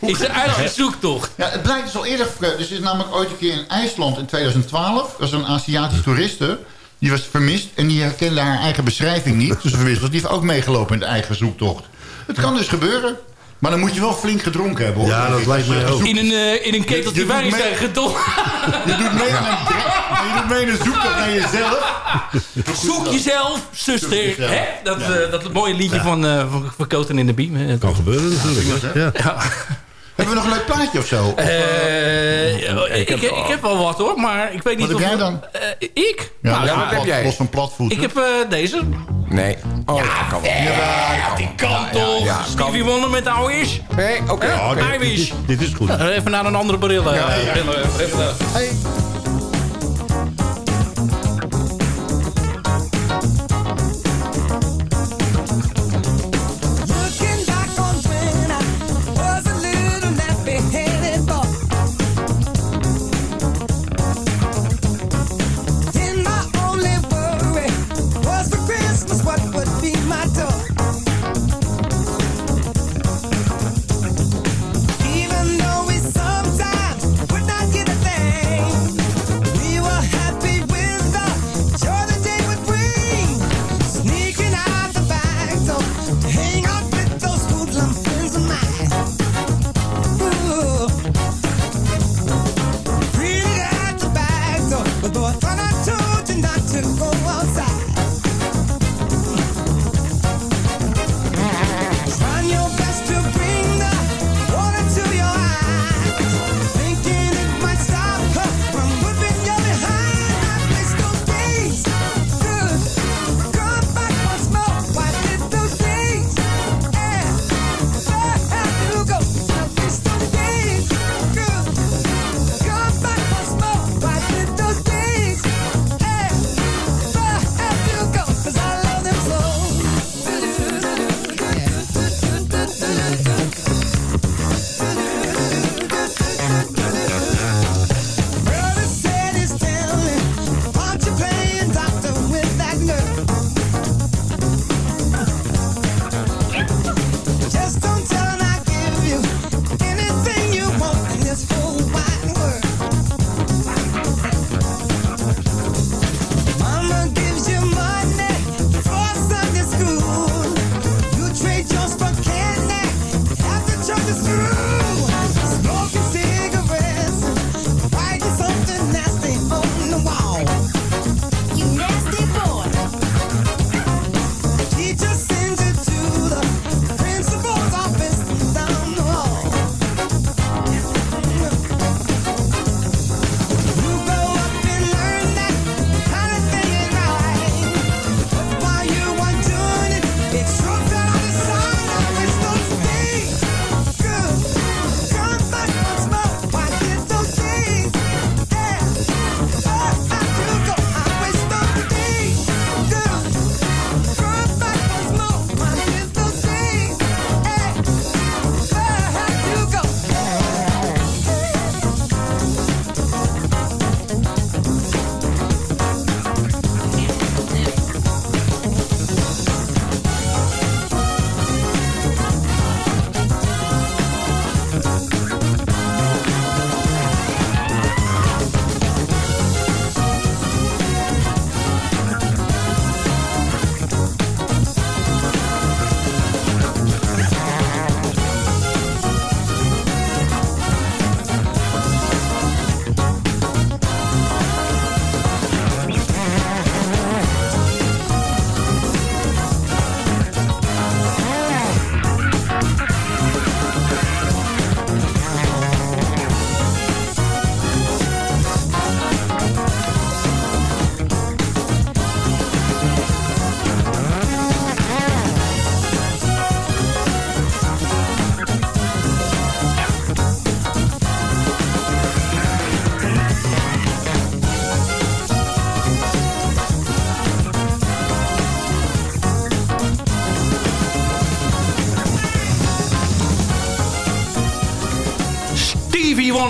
Is er eigen zoektocht. ja, het blijkt dus al eerder... Dus er is namelijk ooit een keer in IJsland in 2012... was er een Aziatische toeriste... die was vermist en die herkende haar eigen beschrijving niet. Dus was. Die heeft ook meegelopen in de eigen zoektocht. Het kan dus gebeuren. Maar dan moet je wel flink gedronken hebben, hoor. Ja, dat lijkt mij ook. In een, eh, in een keteltje Je- je wijn zijn gedolven. Je doet mee aan een, een zoektocht naar jezelf. Zoek jezelf, zuster. jezelf. Hè? Dat, eh, dat mooie liedje van, eh van, van Koten in de Beam. hè. Kan gebeuren natuurlijk. Ja. Hebben we nog een leuk plaatje of zo? Of, Eh, ik, ik, ik heb wel wat hoor, maar ik weet niet Wat heb of... jij dan? Eh, ik? ja, Nou, los wat heb jij? Los van platvoeten. ik heb eh, deze. Nee. Oh, dat kan wel. Ja, die kan toch. ja, Stevie Wonder met de oude is. Nee, oké. Ja, Oh, dit, dit, is, dit is goed. Even naar een andere bril. eh, bril,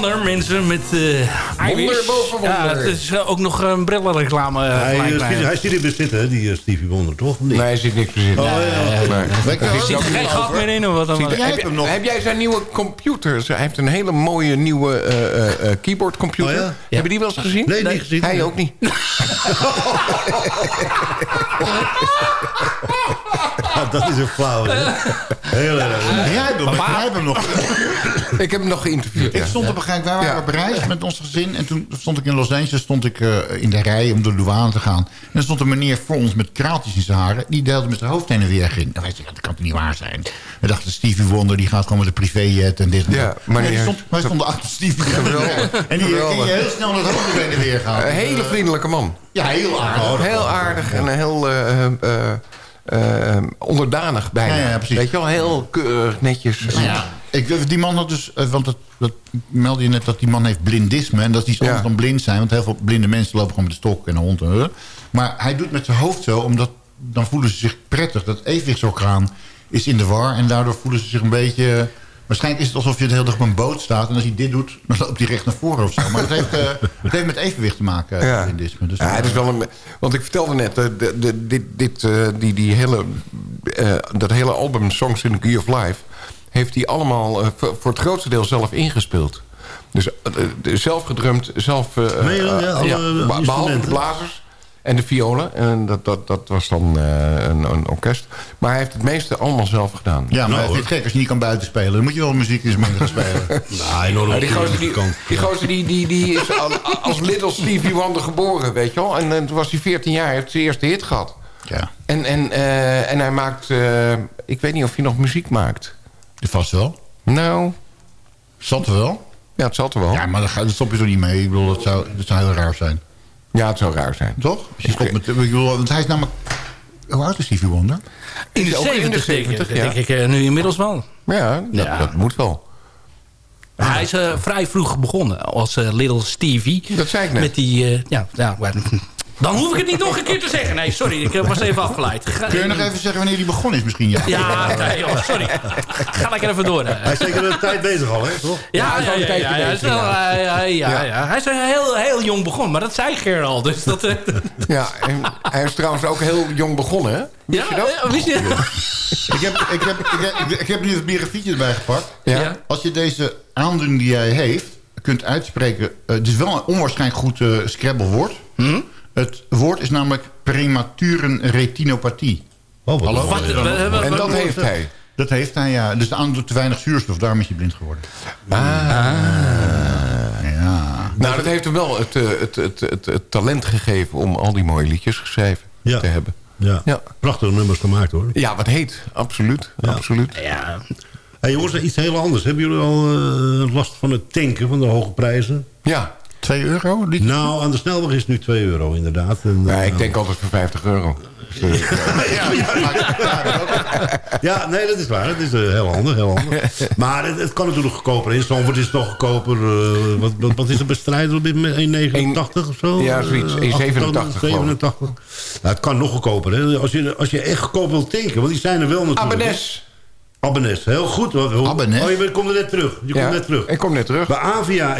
Wonder, mensen, met uh, Wonder boven wonder. Ja, het is uh, ook nog een brillenreclame. Uh, hij, uh, zit, hij zit in bezit, hè, die Stevie Wonder, toch? Nee, hij zit niks bezit. Oh, ja. nee. Er zit geen gat meer in of wat dan ook. Heb, heb, heb jij zijn nieuwe computer? Hij heeft een hele mooie nieuwe keyboard computer. Oh, ja? Hebben die wel eens gezien? Nee, niet gezien. Hij ook niet. dat is een flauw. Heel erg. Jij hebt hem, jij hebt hem nog. Ik heb hem nog geïnterviewd. Ik ja. stond op een gegeven moment, wij waren op reis met ons gezin. En toen stond ik in Los Angeles stond ik, uh, in de rij om door de douane te gaan. En er stond een meneer voor ons met kraaltjes in zijn haren. Die deelde met zijn hoofd heen en weer ging. En wij zeiden, dat kan toch niet waar zijn. We dachten, Stevie Wonder die gaat gewoon met een privéjet en dit en ja. Maar nee, stond, wij stonden achter Stevie Wonder. En die ging heel snel met het hoofd heen en weer gaan. Een hele vriendelijke man. Ja, heel aardig. heel aardig en heel... Uh, uh, uh, onderdanig bijna. Ja, ja, precies. Weet je wel, heel keurig, netjes. Ja. Ik, die man had dus, want dat, dat meldde je net dat die man heeft blindisme. En dat is iets anders Ja. dan blind zijn. Want heel veel blinde mensen lopen gewoon met de stok en een hond. En, uh. maar hij doet met zijn hoofd zo, omdat dan voelen ze zich prettig. Dat evenwichtsorgaan is in de war. En daardoor voelen ze zich een beetje... Waarschijnlijk is het alsof je de hele dag op een boot staat... en als hij dit doet, dan loopt hij recht naar voren of zo. Maar het heeft, uh, het heeft met evenwicht te maken, Ja. blindisme. Dus Ja, het is wel een, want ik vertelde net, eh, de, de, dit, dit, die, die hele, dat hele album Songs in the Key of Life... heeft hij allemaal voor, het grootste deel zelf ingespeeld. Dus zelf gedrumd, zelf... Nee, ja, ja, alle ja, behalve de blazers en de violen. En dat, dat, dat was dan uh, een, een orkest. Maar hij heeft het meeste allemaal zelf gedaan. Ja, maar Nou, het gek als je niet kan buiten spelen. Dan moet je wel muziekinstrumenten gaan spelen. Nou, enorm Ja, die gozer, die, die, gozer die, die, die is al- als Little Stevie Wonder geboren, weet je wel. En, en toen was hij 14 jaar, heeft zijn eerste hit gehad. Ja, En, en, uh, en hij maakt... Uh, ik weet niet of hij nog muziek maakt. vast wel. Nou, Zat er wel. ja, het zal er wel. Ja, maar daar stop je zo niet mee. Ik bedoel, dat zou, dat zou heel raar zijn. Ja, het zou raar zijn. Toch? Als je stopt met, ik bedoel, want hij is namelijk... Hoe oud is Stevie Wonder? In de Is ook in de 70, denk ik. 70, ja. denk ik uh, nu inmiddels wel. Ja, dat, Ja. dat moet wel. Hij is uh, vrij vroeg begonnen als uh, Little Stevie. Dat zei ik net. Met die, uh, ja, ja, dan hoef ik het niet nog een keer te zeggen. Nee, sorry, ik was even afgeleid. Ga- Kun je nog even zeggen wanneer die begonnen is misschien? Ja, Ja, nee, joh, sorry. Ga lekker even door. hè. Hij is zeker een tijd bezig al, hè? Toch? Ja, hij is ja, ja, ja, hij is bezig, wel, ja. eh, ja, ja, Ja. ja. Hij is heel, heel jong begonnen, maar dat zei Ger al. Dus dat, eh, Ja, en hij is trouwens ook heel jong begonnen, hè? Wist ja, je dat? eh, wist je? Ik heb, ik, heb, ik, heb, ik heb nu het biografietje erbij gepakt. Ja. Ja. Als je deze aandoening die hij heeft kunt uitspreken... eh, het is wel een onwaarschijnlijk goed eh Scrabble woord. Hm? Het woord is namelijk prematuren retinopathie. Oh, wat Hallo? ja. En dat heeft hij. Dat heeft hij, ja. Dus de te weinig zuurstof. Daarom is hij blind geworden. Ja. Nou, dat heeft hem wel het, eh, het, het, het, het talent gegeven... om al die mooie liedjes geschreven Ja. te hebben. Ja. Ja. Prachtige nummers gemaakt, hoor. Ja, wat heet. Absoluut. absoluut. Ja, Hey, jongens, iets heel anders. Hebben jullie al eh, last van het tanken van de hoge prijzen? Ja. 2 euro? Nou, aan de snelweg is het nu 2 euro, inderdaad. En, ja, eh, ik denk altijd voor 50 euro. Ja, ja, maar- ja, nee, dat is waar. Het is eh, heel handig, heel handig. maar het, het kan natuurlijk goedkoper. In Zandvoort is het nog goedkoper. eh, wat, wat, wat is het bestrijden op dit moment? 1,89 of zo? Ja, zoiets. Eh, 1,87 geloof ik. 87. Nou, het kan nog goedkoper. Hè? Als, je, als je echt goedkoop wilt tanken. Want die zijn er wel natuurlijk. Abbenes, heel goed. Abbenes? Oh, je komt er net terug. Je Ja, komt net terug. ik kom net terug. Bij Avia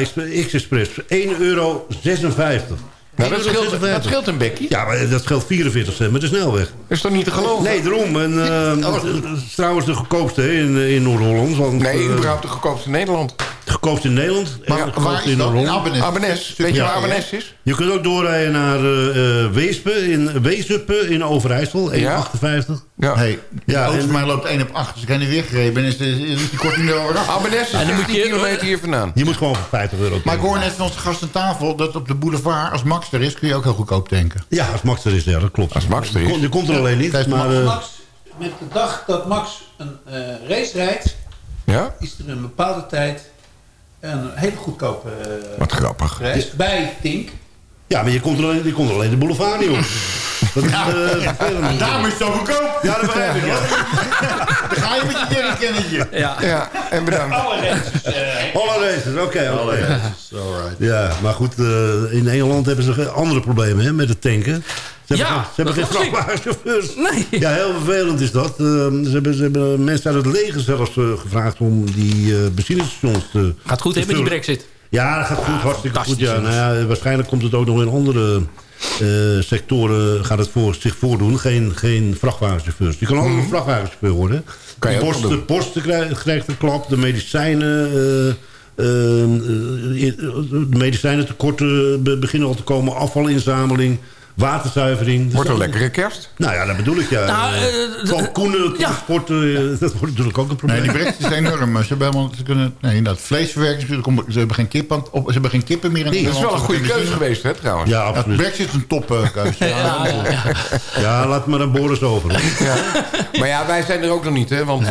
X-Express 1,56 euro. Nou, dat, 1,56 scheelt, dat scheelt een bekje. Ja, maar dat scheelt 44 cent met de snelweg. Dat is toch niet te geloven? Nee, daarom. En, het is trouwens de goedkoopste in, in Noord-Holland. Nee, eh, überhaupt de goedkoopste in Nederland. De goedkoopste in Nederland. Maar en waar is in dat? In Noord-Holland. Abbenes? Abbenes. Weet je Ja, waar. Abbenes is? Je kunt ook doorrijden naar eh, eh, Weespen in, Weesuppen in Overijssel. 1,58. Ja. Hey, Ja, auto van mij loopt 1 op 8. Dus ik niet weer gereden ben, is, de, is die korting er. Abbenes is En dan moet 10 je- kilometer hier vandaan. Je moet gewoon voor 50 euro Maar ik hoor net van onze gast aan tafel dat op de boulevard, als Max er is, kun je ook heel goedkoop tanken. Ja, als Max er is, ja, dat klopt. Als Max er is. Je komt- Je komt er alleen niet, maar... eh, Max, met de dag dat Max een eh, race rijdt, Ja? is er een bepaalde tijd een hele goedkope eh, Wat grappig. reis bij Tink. ja, maar je komt er alleen, je komt er alleen de boulevard niet op. Dat is eh, vervelend. Daarom is het zo goedkoop. Ja, dat begrijp ik, ja. Dan ga je met je jerrycannetje. ja. Ja, en bedankt. Alle races. eh, Alle races, oké. Ja, maar goed, eh, in Engeland hebben ze andere problemen hè, met het tanken. Ze Ja, hebben, geen- ze hebben geen vrachtwagenchauffeurs. Nee. Ja, heel vervelend is dat. Eh, ze, hebben, ze hebben mensen uit het leger zelfs eh, gevraagd om die eh benzinestations te... Gaat goed, hè, met die brexit. Ja, dat gaat goed, hartstikke goed. Ja. Nou ja, waarschijnlijk komt het ook nog in andere eh, sectoren gaat het voor, zich voordoen. Geen, geen vrachtwagenchauffeurs. Je kan ook een vrachtwagenchauffeur worden. Mhm. Kan je de, ook post, wel de doen. post krijgt, krijgt een klap. De medicijnen... eh, eh, eh, de medicijnentekorten be- beginnen al te komen. Afvalinzameling, waterzuivering. Wordt een lekkere kerst. Nou ja, dat bedoel ik. Ja. Nou, Eh, eh, Kalkoenen, transport, eh, dat wordt natuurlijk ook een probleem. Nee, die brexit is enorm. Ze hebben helemaal, ze kunnen, nee, inderdaad, vleesverwerking, ze hebben- ze hebben geen kip aan, op, ze hebben geen kippen meer in Dat is wel een goede keuze geweest, hè, trouwens. Ja, Ja, absoluut. brexit is een topkeuze. Ja, Ja, laat maar aan Boris over. Maar ja, wij zijn er ook nog niet, hè. Want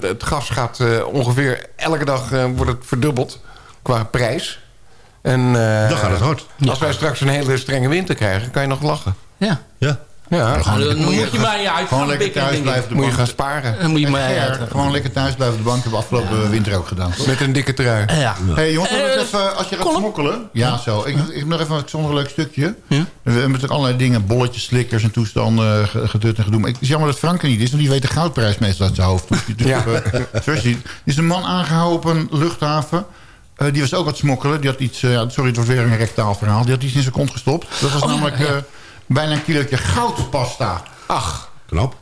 het gas gaat eh, ongeveer... Elke dag eh, wordt het verdubbeld qua prijs. En, eh, Dan gaat het hard. Als wij straks een hele strenge winter krijgen, kan je nog lachen. Ja. Ja. Ja, dan moet je mij uit Gewoon gaan lekker thuis ik. blijven. de moet je bank- gaan sparen. Dan moet je uit. Gewoon lekker thuis blijven. De bank hebben we afgelopen winter ook gedaan. Met een dikke trui. Ja. Hey, jongens, Eh, even, als je gaat smokkelen. Ja, zo. Ik, ik heb nog even een bijzonder leuk stukje. Ja? We hebben natuurlijk allerlei dingen, bolletjes, slikkers en toestanden, eh, ge- gedut en gedoe. Maar het is jammer dat Frank er niet is, want die weet de goudprijs meestal uit zijn hoofd. Dus, dus Ja. je is een man aangehouden op een luchthaven. Eh, die was ook aan het smokkelen. Die had iets, eh, ja, sorry, het was weer een rectaal verhaal. Die had iets in zijn kont gestopt. Dat was Oh, namelijk ja. eh, bijna een kilootje goudpasta. Ach, Knap.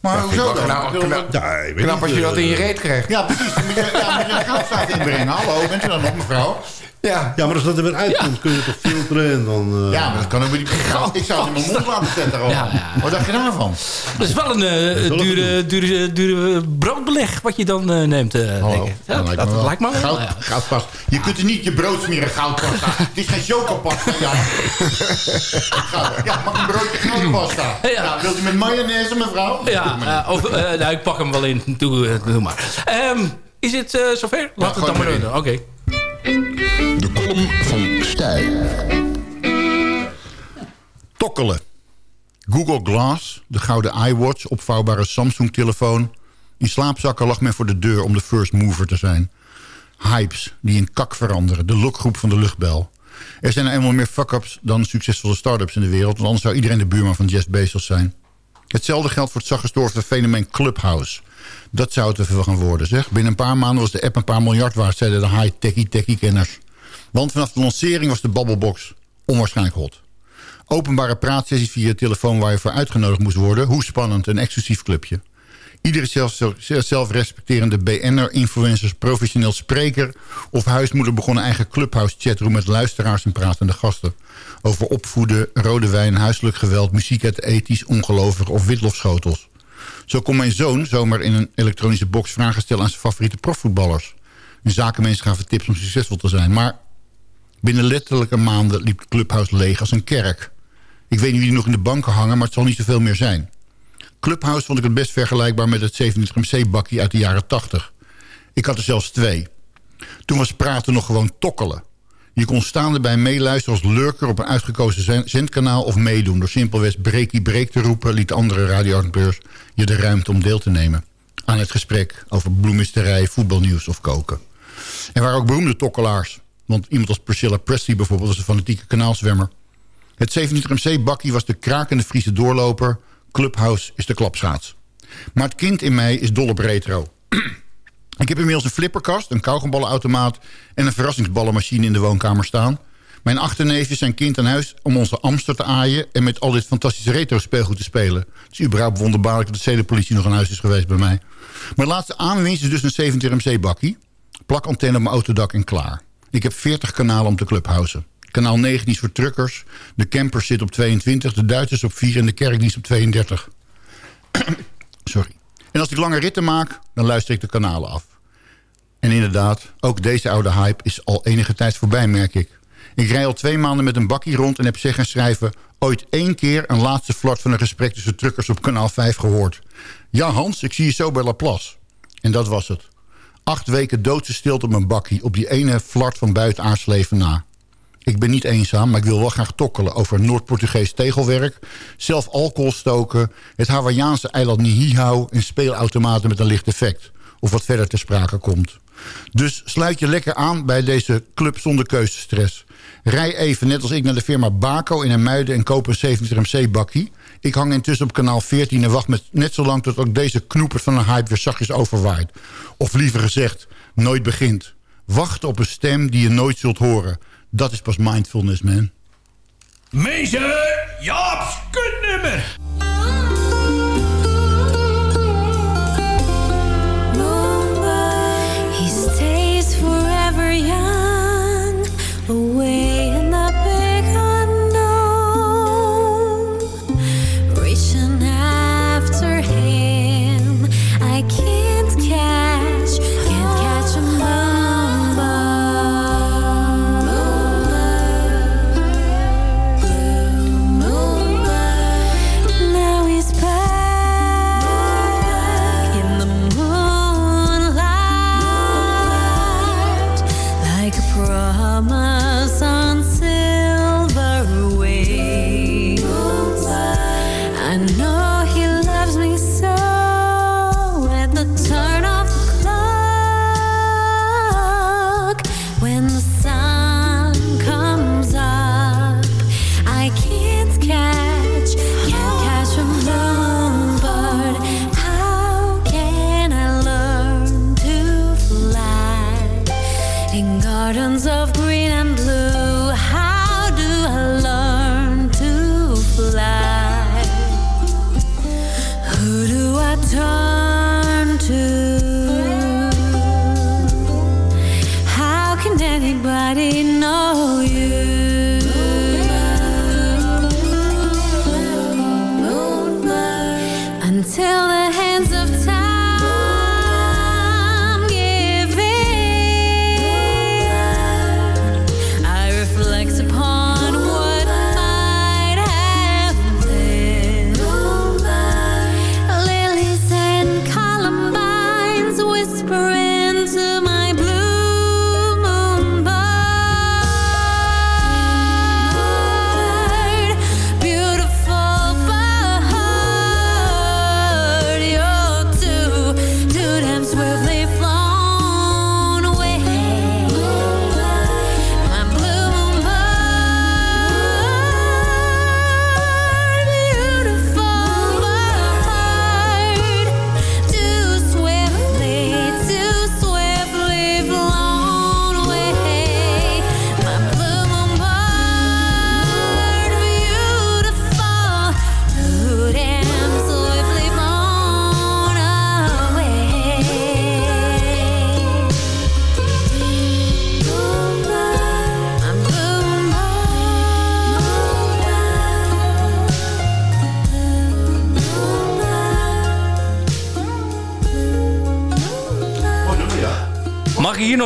Maar hoezo dan? knap- Ik bedoel, knap. Ja, ik weet knap niet, als je dat in je reet krijgt. Ja, precies. Dan moet je, ja, moet je inbrengen. Hallo, bent u dan nog mevrouw? Ja. Ja, maar als dat er weer uitkomt, kun je het toch filteren en dan... eh, Ja, maar dat kan ook weer niet. Ik zou het in mijn mond laten zetten. Ja, ja. Wat dacht je daarvan? Dat is wel een eh, dure, dure, dure broodbeleg wat je dan eh, neemt, eh, denk ik. Ja, dat lijkt me wel. lijkt me wel. Goud, ja. goudpasta. Je kunt er niet je brood smeren, goudpasta. Het is geen chocopasta, ja. Ja, mag een broodje goudpasta. Ja. Ja. wilt u met mayonaise, mevrouw? Ja, eh, of, eh, nou, ik pak hem wel in. Doe, doe maar. Ehm, is het eh, zover? Laat het dan maar maar in. doen. Oké. De van Stijl. Tokkelen. Google Glass, de gouden iWatch, opvouwbare Samsung-telefoon. In slaapzakken lag men voor de deur om de first mover te zijn. Hypes die in kak veranderen, de lokgroep van de luchtbel. Er zijn eenmaal meer fuck-ups dan succesvolle start-ups in de wereld... want anders zou iedereen de buurman van Jeff Bezos zijn. Hetzelfde geldt voor het zachtgestorven fenomeen Clubhouse. Dat zou het even gaan worden, zeg. Binnen een paar maanden was de app een paar miljard waard... zeiden de high-techie-techie-kenners. Want vanaf de lancering was de babbelbox onwaarschijnlijk hot. Openbare praatsessies via telefoon waar je voor uitgenodigd moest worden. Hoe spannend, een exclusief clubje. Iedere zelf, zelfrespecterende BN'er, influencers, professioneel spreker... of huismoeder begon een eigen clubhouse chatroom met luisteraars en pratende gasten. Over opvoeden, rode wijn, huiselijk geweld, muziek uit ethisch, ongelovig of witlofschotels. Zo kon mijn zoon zomaar in een elektronische box vragen stellen aan zijn favoriete profvoetballers. En zakenmensen gaven tips om succesvol te zijn. Maar binnen letterlijke maanden liep het clubhouse leeg als een kerk. Ik weet niet wie nog in de banken hangen, maar het zal niet zoveel meer zijn. Clubhouse vond ik het best vergelijkbaar met het 27MC-bakkie uit de jaren 80. Ik had er zelfs twee. Toen was praten nog gewoon tokkelen. Je kon staande bij meeluisteren als lurker op een uitgekozen zen- zendkanaal... of meedoen door simpelweg breekie breek te roepen... liet andere radioamateurs je de ruimte om deel te nemen... aan het gesprek over bloemisterij, voetbalnieuws of koken. Er waren ook beroemde tokkelaars. Want iemand als Priscilla Presley bijvoorbeeld was een fanatieke kanaalzwemmer. Het 27MC-bakkie was de krakende Friese doorloper. Clubhouse is de klapschaats. Maar het kind in mij is dol op retro. Ik heb inmiddels een flipperkast, een kauwgomballenautomaat... en een verrassingsballenmachine in de woonkamer staan. Mijn achterneefjes zijn kind aan huis om onze Amster te aaien... en met al dit fantastische retro-speelgoed te spelen. Het is überhaupt wonderbaarlijk dat de zedenpolitie nog aan huis is geweest bij mij. Mijn laatste aanwinst is dus een 27MC-bakkie. Plakantenne op mijn autodak en klaar. Ik heb 40 kanalen om te clubhousen. Kanaal 19 is voor truckers. De campers zit op 22, de Duitsers op 4 en de kerkdienst op 32. Sorry. En als ik lange ritten maak, dan luister ik de kanalen af. En inderdaad, ook deze oude hype is al enige tijd voorbij, merk ik. Ik rij al twee maanden met een bakkie rond en heb zeggen en schrijven... ooit één keer een laatste flart van een gesprek tussen truckers op kanaal 5 gehoord. Ja Hans, ik zie je zo bij Laplace. En dat was het. Acht weken doodse stilte op mijn bakkie... op die ene flart van buiten Aarsleven na. Ik ben niet eenzaam, maar ik wil wel graag tokkelen over Noord-Portugees tegelwerk... zelf alcohol stoken, het Hawaïaanse eiland Nihihau... en speelautomaten met een licht effect. of wat verder ter sprake komt. Dus sluit je lekker aan bij deze club zonder keuzestress. Rij even net als ik naar de firma Baco in Muiden en koop een 70 MC bakkie. Ik hang intussen op kanaal 14 en wacht met net zo lang tot ook deze knoepert van een hype weer zachtjes overwaait. Of liever gezegd, nooit begint. Wacht op een stem die je nooit zult horen. Dat is pas mindfulness, man. Mensen, Jaap's kutnummer.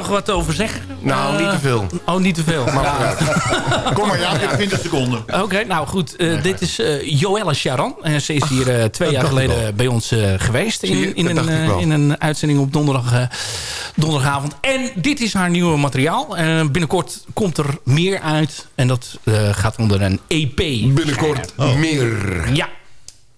Nog wat over zeggen? Nou, niet te veel. Oh, niet te veel. Ja. Kom maar, ja, 20 seconden. Oké, nou goed. eh, dit is eh Joelle Charan. En ze is hier eh, twee jaar geleden bij ons eh, geweest. In, in, een, eh, in een uitzending op donderdag, eh, donderdagavond. En dit is haar nieuwe materiaal. Eh, binnenkort komt er meer uit. En dat eh, gaat onder een EP. Binnenkort meer. Ja.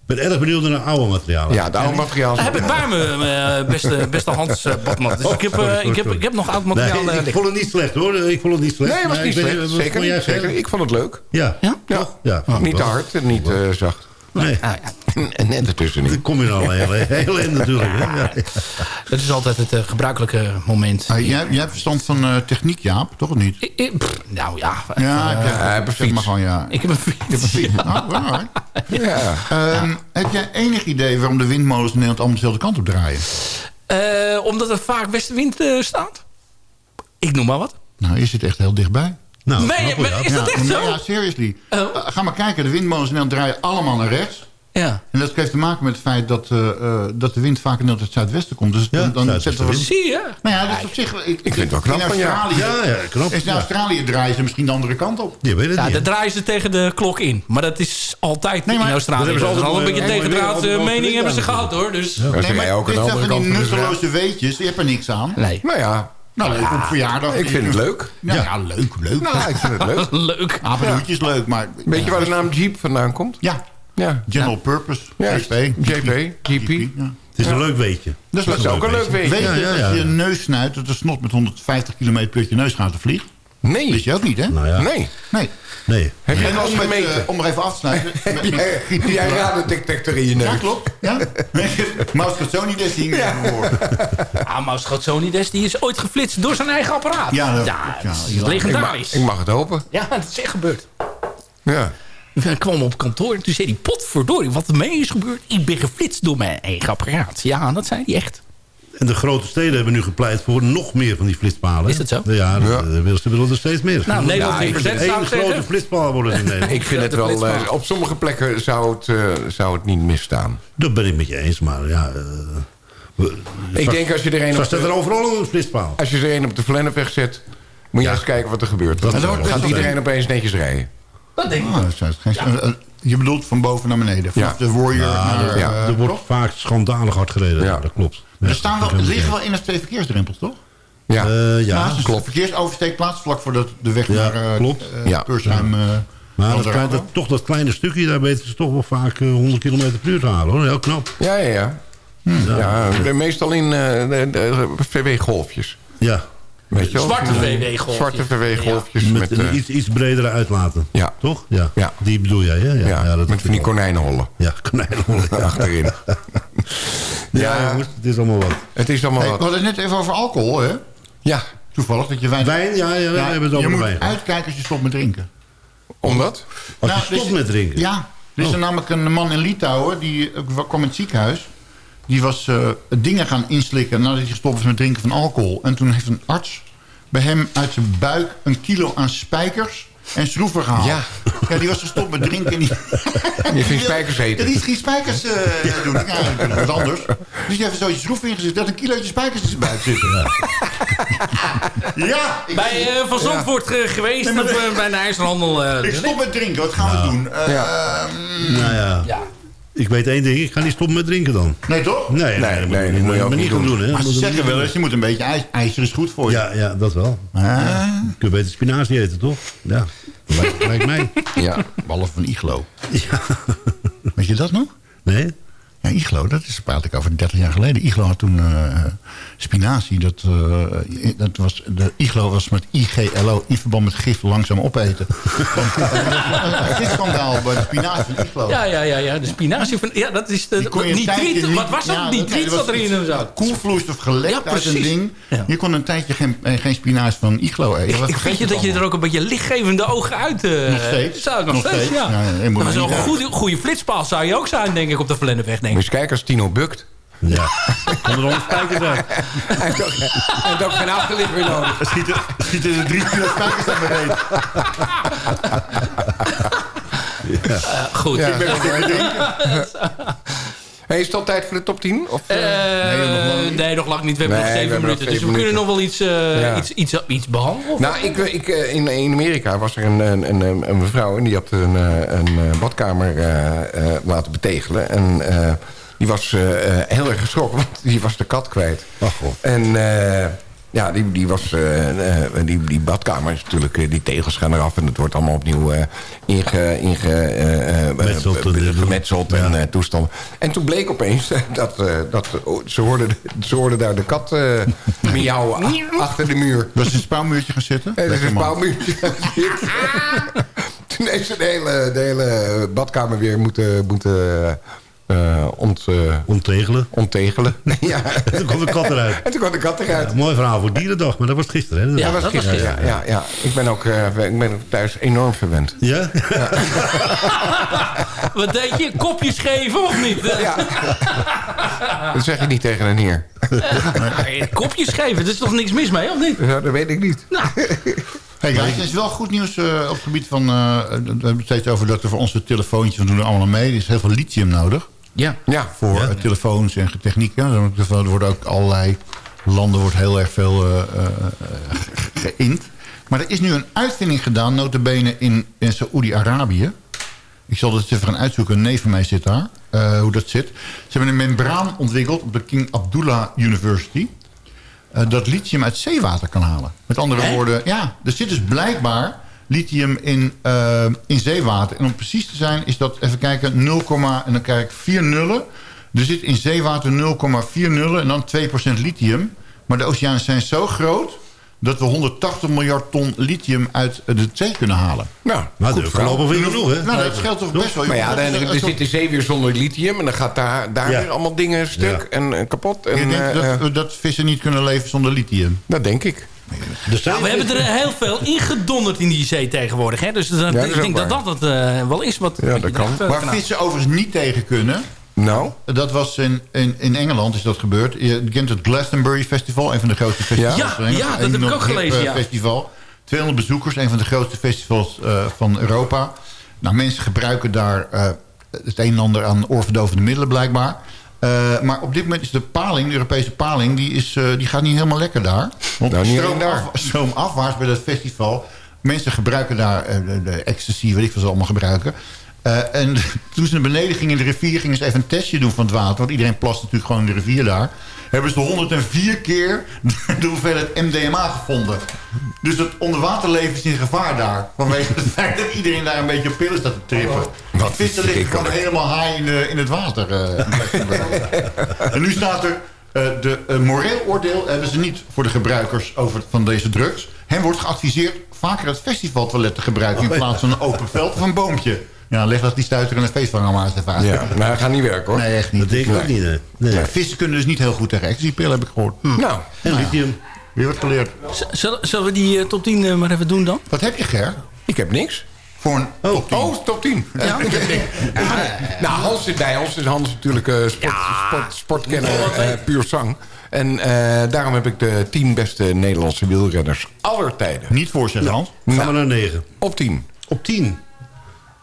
Ik ben erg benieuwd naar de oude materialen. Ja, de oude materiaal. Heb ik bij me, eh, beste, beste Hans eh, Badman. Dus ik heb, eh, ik, heb, ik heb nog oud materiaal Nee, ik vond het niet slecht hoor. Ik vond het niet slecht. Nee, het was Maar niet weet slecht. Zeker vond jij niet. Zeker. Ik vond het leuk. Ja. Ja? Ja. Ja, Niet te hard en niet te zacht. Nee. Ah, ja. En net ertussenin. Dan kom je al heel, heel in natuurlijk. Hè? Ja. Dat is altijd het eh, gebruikelijke moment. Ah, jij, jij hebt verstand van eh, techniek, Jaap, toch of niet? Ik- ik- pff, nou ja. Ja, eh, ja, hij heeft een fiets. gewoon ja. ik heb een fiets. Oh, alright. Ja. Ehm, Heb jij enig idee waarom de windmolens in Nederland allemaal dezelfde kant op draaien? Eh, omdat er vaak westenwind eh, staat. Ik noem maar wat. Nou, je zit echt heel dichtbij. Nou, Nee, maar ja. is dat echt zo? Ja, seriously. Oh. Eh, ga maar kijken, de windmolens in Nederland draaien allemaal naar rechts. Ja. En dat heeft te maken met het feit dat, eh, eh, dat de wind vaak in het zuidwesten komt. Dus Ja, dan, dan zetten we... zuidwestenwind. Zie je? Nou ja, dat is op zich... Ik, vind het wel knap in van jou. Australië, Ja, ja, knap. Is in Ja. Australië draaien ze misschien de andere kant op. Je weet het Ja, niet. daar draaien ze tegen de klok in. Maar dat is altijd Nee, maar- in Australië. dat hebben ze is al een altijd beetje tegendraad eh, altijd mening hebben ze gehad hoor. Dus, zeg jij ook dit zijn andere van die nutteloze weetjes. Je hebt er niks aan. nee. Nou ja, Nou, leuk op verjaardag. ik vind het leuk. Ja, ja, leuk, leuk. Nou, ik vind het leuk. Leuk. Is leuk, maar... Weet je waar de naam Jeep vandaan komt? Ja, Ja. General Purpose. Ja, JP. JP, GP. Ja. Het is een leuk weetje. Dat is, ook een leuk weetje. Weet je dat ja. je een neus snuit, dat de snot met 150 km per uur je neus gaat te vliegen? Nee. Wist je ook niet, hè? Nou ja, Nee. Nee. nee. Heb je En om, met, eh, om er even af te snijden. Jij, jij in je neus. Ja, klopt. Ja. Maus Cassoni-des hing Ja. Ah, Maus Godsonides, die is ooit geflitst door zijn eigen apparaat. Ja, dat- ja, dat is ja. Ik legendarisch. mag, ik mag het hopen. Ja, dat is echt gebeurd. Ja. Ik kwam op kantoor en toen zei hij... Potverdorie, wat er mee is gebeurd. Ik ben geflitst door mijn eigen apparaat. Ja, dat zei hij echt. En de grote steden hebben nu gepleit voor nog meer van die flitspalen. Is dat zo? Ja, Ja. willen ze willen er steeds meer. Nou, Nederland ja, verzet, zou Eén grote flitspaal worden in Nederland. Ik vind het wel... eh, op sommige plekken zou het, eh, zou het niet misstaan. Dat ben ik met je eens, maar ja... eh, we- Ik denk als je er een op staat er de, overal een flitspaal. als je er een op de Vlennepweg zet... moet je Ja. eens kijken wat er gebeurt. Dat Dan gaat iedereen opeens netjes rijden. Dat denk ik. Ah, dat is geen- eh, Je bedoelt van boven naar beneden. Vanaf Ja. de warrior Ja, naar... er- ja. eh, er wordt vaak schandalig hard gereden. Ja. Ja. Dat klopt. Ja, er staan wel, kan er liggen wel één of twee verkeersdrempels, toch? Ja. Eh, ja, Naast een verkeersoversteekplaats, vlak voordat de weg Ja, naar uh, klopt. Ja. Maar dat, klein- dat, toch dat kleine stukje, daar weten ze toch wel vaak eh, 100 km per uur te halen. Hoor. Heel knap. Ja, ja, ja. ja de- meestal in eh, de, de VW-golfjes. Ja, Weet je? Zwarte VW-golfjes. Zwarte VW-golfjes. met, eh, iets, iets bredere uitlaten. Ja. Toch? Ja. Ja. Die bedoel jij, hè? Ja, ja, ja, dat met van die konijnenhollen Ja, konijnenhollen. Ja. achterin. Ja, Ja. jongens, het is allemaal wat. Het is allemaal Hey, we wat. hadden het net even over alcohol, hè? Ja, Toevallig dat je wijn... Wijn, ja, ja, we hebben het je over moet wijn. gehad. uitkijken als je stopt met drinken. omdat? Als Nou, je stopt dus- met drinken. Ja, er is er namelijk een man in Litouwen, die eh, kwam in het ziekenhuis. Die was eh, dingen gaan inslikken nadat hij gestopt was met drinken van alcohol. En toen heeft een arts bij hem uit zijn buik een kilo aan spijkers en schroeven gehaald. Ja. Ja, die was gestopt met drinken. En die, Je ging spijkers Ja, eten. die ging spijkers eh, doen. Ja, wat anders. Dus die heeft zo'n schroef ingezet. Dat een kilootje spijkers in zijn buik zitten. Ja, ik, Bij eh, Van Zandvoort eh, geweest, Nee, maar- of, bij de ijshandel. eh, ik stop met drinken. Wat gaan we doen? Eh, Nou ja. Ja. Ik weet één ding, ik ga niet stoppen met drinken dan. Nee, toch? Nee, Nee, dat nee, moet, dat moet je ook niet doen. doen. hè. Maar ze zeggen wel eens, je moet een beetje ijs, ijzer is goed voor je. Ja, ja, dat wel. Ah, Kun je beter spinazie eten, toch? Ja, lijkt, lijkt mij. Ja. behalve van iglo. Weet je dat nog? Nee? Ja, iglo, dat is, praat ik over 30 jaar geleden. Iglo had toen eh, spinazie. Dat, eh, dat was, de iglo was met IGLO, in verband met gif langzaam opeten. Gifschandaal bij de spinazie van iglo. Ja, ja, ja, ja. De spinazie van... Ja, dat is de... Tijdje nitriet, wat was dat? ja, nitriet nee, dat zat was erin en zo. Koelvloeistof gelekt Ja, uit een ding. Ja. Je kon een tijdje geen, eh, geen spinazie van iglo eten. Wat Ik vind je dat je er ook een beetje lichtgevende ogen uit... eh, Nog steeds. Zou het nog, Nog steeds, steeds. ja. Ja, ja, dat een goede, goede flitspaal zou je ook zijn, denk ik, op de Vlendeweg, denk Moet je eens kijken als Tino bukt. Ja. Kan er nog spijkers uit. Hij heeft ook, hij heeft ook geen afgelicht meer nodig. Schieten, schieten er drie kilo spijkers aan mijn reet. Eh, goed. Ja. Ik ben drinken. Hey, is het al tijd voor de top 10? Of, eh? Eh, Nee, nog lang niet. nee, nog lang niet. We hebben Nee, nog we zeven hebben nog minuten. Dus we zeven kunnen nog wel iets, eh, Ja. iets, iets, iets behandelen. Nou, ik, ik, in, in Amerika was er een, een, een, een mevrouw... en die had een, eh, een eh, badkamer eh, eh, laten betegelen. En eh, die was eh, eh, heel erg geschrokken, want die was de kat kwijt. Ach, goh. En eh, ja, die, die, was, eh, eh, die, die badkamer is natuurlijk... eh, die tegels gaan eraf en het wordt allemaal opnieuw eh inge, inge, eh, eh, Gemetseld, en ja. eh, toestanden. En toen bleek opeens dat, eh, dat oh, ze, hoorden, ze hoorden daar de kat eh miauwen achter de muur. Was in een spouwmuurtje gaan zitten? Er is een spouwmuurtje gaan zitten. Toen heeft ze de hele, de hele badkamer weer moeten, moeten eh, ont, eh, Ontregelen. onttegelen. ja. Toen komt de kat eruit. En toen kwam de kat eruit. Ja, mooi verhaal voor Dierendag, maar dat was gisteren. Hè? Ja, dat was dat was gisteren. Ja, ja, ja. Ik ben ook eh, ik ben ook thuis enorm verwend. Ja? Wat deed je? Kopjes geven of niet? Ja. Dat zeg je niet tegen een heer. Nee, Kopjes geven, er is toch niks mis mee, of niet? Ja, dat weet ik niet. Hey guys, er is wel goed nieuws eh, op het gebied van... eh, we hebben het steeds over dat er voor onze telefoontjes... we doen er allemaal mee. Er is heel veel lithium nodig. Ja. Ja. Voor eh, telefoons en technieken. Er worden ook allerlei landen wordt heel erg veel eh, eh, ge- geïnd. Maar er is nu een uitvinding gedaan, notabene in, in Saoedi-Arabië. Ik zal dat eens even gaan uitzoeken. Een neef van mij zit daar. hoe dat zit. Ze hebben een membraan ontwikkeld op de King Abdullah University. dat lithium uit zeewater kan halen. Met andere Hè? woorden, ja, er zit dus blijkbaar lithium in, eh, in zeewater. En om precies te zijn is dat, even kijken, 0, en dan krijg ik vier nullen. Er zit in zeewater 0,40 en dan 2% lithium. Maar de oceanen zijn zo groot dat we 180 miljard ton lithium uit de zee kunnen halen. Nou, Maar goed dat voorlopig weer genoeg, hè? Nou, dat scheelt toch best wel. Maar ja, dan, er zit de zee weer zonder lithium... en dan gaat daar, daar Ja. weer allemaal dingen stuk Ja. en, en kapot. En, Je denkt eh, dat, eh, dat vissen niet kunnen leven zonder lithium? dat denk ik. Nou, we hebben er heel veel ingedonderd in die zee tegenwoordig. Hè? Dus dat, dat is ik denk dat waar. dat het eh, wel is wat... Ja, wat dat kan. dacht, Waar kanaal. vissen overigens niet tegen kunnen... Nou, Dat was in, in, in Engeland is dat gebeurd. Je kent het Glastonbury Festival, een van de grootste festivals. Ja, van ja, dat heb ik ook gelezen, eh, ja. festival. 200 bezoekers, een van de grootste festivals eh, van Europa. Nou, mensen gebruiken daar eh, het een en ander aan oorverdovende middelen blijkbaar. Eh, maar op dit moment is de paling, de Europese paling, die, is, eh, die gaat niet helemaal lekker daar. Want Nou, niet stroom, daar. af- stroom afwaarts bij dat festival. Mensen gebruiken daar eh, de, de ecstasy, weet ik wat ze allemaal gebruiken. Eh, en toen ze naar beneden gingen in de rivier... gingen ze even een testje doen van het water. Want iedereen plast natuurlijk gewoon in de rivier daar. Hebben ze 104 keer de hoeveelheid MDMA gevonden. Dus het onderwaterleven is in gevaar daar. Vanwege het feit dat iedereen daar een beetje op pillen staat te trippen. Wat Vissen liggen gewoon helemaal haai in, de- in het water. eh. en nu staat er... eh, de uh, moreel oordeel hebben ze niet voor de gebruikers over, van deze drugs. Hen wordt geadviseerd vaker het festivaltoilet te gebruiken... in plaats van een open veld of een boompje. Ja, leg dat die stuiter en een feestvanger maar eens even uit. ja, nou, dat gaat niet werken hoor. Nee, echt niet. Dat denk ik ook niet, hè? Nee. Maar vissen kunnen dus niet heel goed tegen ecstasypillen, heb ik gehoord. Nou, En lithium. Weer wat geleerd. Zullen, zullen we die eh, top 10 eh, maar even doen dan? Wat heb je, Ger? ik heb niks. Voor een top 10? Oh, top 10. Ja. Ik heb niks. nou, Hans zit bij ons. Dus Hans is natuurlijk eh, sport, sport, sportkenner, eh, puur zang. En eh, daarom heb ik de 10 beste Nederlandse wielrenners aller tijden. Niet voorzeggen, Hans. Gaan we naar 9. Op 10. Op 10.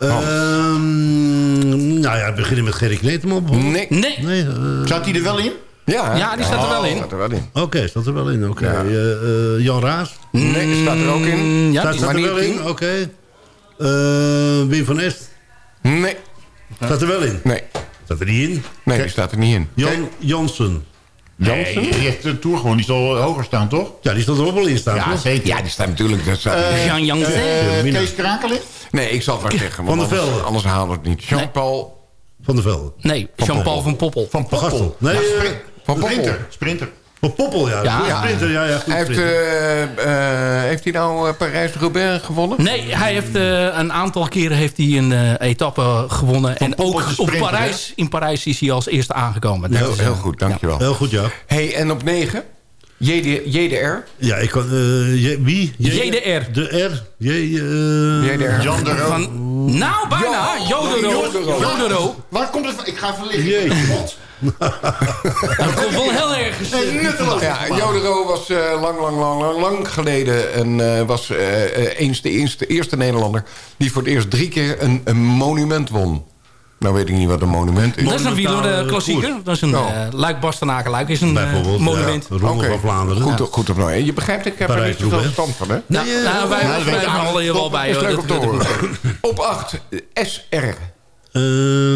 Ehm, nou ja, we beginnen met Gerry Kneteman. Nee. Nee. Nee, eh, Staat die er wel in? Ja, Ja, die staat er wel in. Staat er wel in. Oké, staat er wel in. Oké. Ja. Eh, eh, Jan Raas. Nee, staat er ook in. Mm, Ja, staat, die staat er wel in? 10. Oké. Eh, Wim van Est. Nee, Staat er wel in. nee. Staat er niet in. Nee, die staat er niet in. Jan Jansen. Nee, die heeft de Tour gewoon. Die zal hoger staan, toch? Ja, die staat er ook wel in staan. Ja, toch? zeker. Ja, die staat natuurlijk... Dat staat Jan Jansen. Eh, Mina. Kees Krakeling? nee, ik zal het maar zeggen. Van der anders, Velde. anders halen we het niet. Jean-Paul Van der Velde. nee, Jean-Paul van Poppel. Van Van Gastel. Nee, Ja, eh, sprint- Van Poppel. Sprinter. Sprinter. Van Poppel, ja. Ja. Goeie sprinter, ja, ja. goed Hij heeft, sprinter. eh, eh, heeft hij nou eh, Parijs-Roubaix gewonnen? Nee, hij heeft eh, een aantal keren heeft hij een etappe gewonnen. en Poppel ook op Parijs, in Parijs is hij als eerste aangekomen. Heel, Dat is, heel goed, dankjewel. Heel goed, ja. Hey, en op 9? JD, JDR? Ja, ik kan... eh, J- wie? JDR. De R. J, eh, JDR. Jan de Roo. Van, nou, bijna. Jodero. Jodero. Jodero. Waar komt het van? Ik ga even liggen. Jeetje. Dat komt wel heel erg. Nee, nutteloos. Ja, Jodero was eh, lang, lang, lang, lang, lang geleden... en eh, was eh, eh, eens de eerste, eerste Nederlander... die voor het eerst drie keer een, een monument won. Nou weet ik niet wat een monument is. Dat is een wielerklassieker. koers. Dat is een Oh. uh, luik bastenaken luik is een Bijvoorbeeld. monument. Ja, Ronde Oké, van Vlaanderen. Goed, goed op nou. Je begrijpt, ik heb er niet zoveel verstand van, hè? Nou, Nee, nou, wij ja, al hier wel Top, bij. is hoor. leuk Dat- om te dat- horen.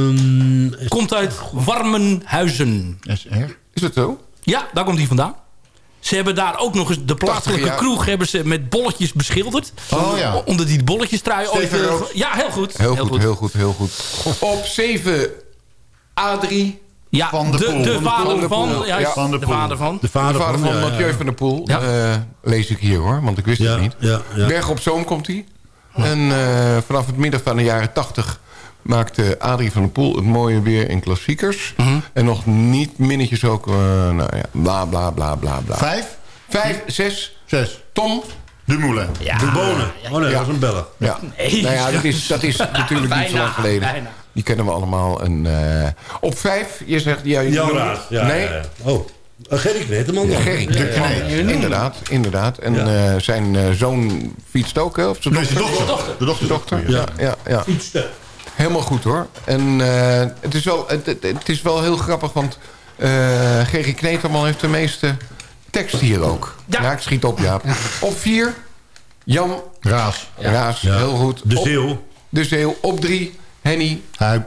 Op 8, SR. Ehm, Komt uit Warmenhuizen. SR. Is dat zo? Ja, daar komt hij vandaan. Ze hebben daar ook nog eens de plaatselijke kroeg hebben ze met bolletjes beschilderd. Oh ja. Onder die bolletjes trui. ooit, Rood. Ja, heel goed. Heel, goed, heel goed, heel goed. Op 7, A3. Ja, Van de de, Poel. de Van de vader van. Ja, Van de de vader van. de De vader, van ja, Mathieu van der Poel. Ja. Eh, lees ik hier hoor, want ik wist Ja, het niet. ja, ja. Berg op Zoom komt hij. En eh, vanaf het midden van de jaren 80 maakte Adrie van der Poel het mooie weer in klassiekers. Mhm. En nog niet minnetjes ook, eh, nou ja, bla bla bla bla bla. Vijf. Vijf, zes, Zes. Tom. De Moulin. De Bonen. Oh nee, dat was een bellen. Ja. Nee. Nou ja, dat is, dat is natuurlijk niet zo lang geleden. bijna. Die kennen we allemaal. En, eh, op vijf, je zegt... Ja, je Jan. Ja, nee, ja, ja. Oh, uh, Kneteman dan. Gerry. De Kneet. Inderdaad, inderdaad. En Ja. eh, zijn zoon fietst ook, hè? Of zijn Nee, dochter? zijn dochter. De dochter. dochter. Ja. Ja, ja, ja. Helemaal goed hoor. En eh, het, is wel, het, is wel heel grappig, want eh Gerry Kneterman heeft de meeste tekst hier ook. Ja. ik schiet op, Jaap. Op vier, Jan Raas. Raas, Ja. heel goed. De Zeeuw. De Zeeuw. Op drie, Henny.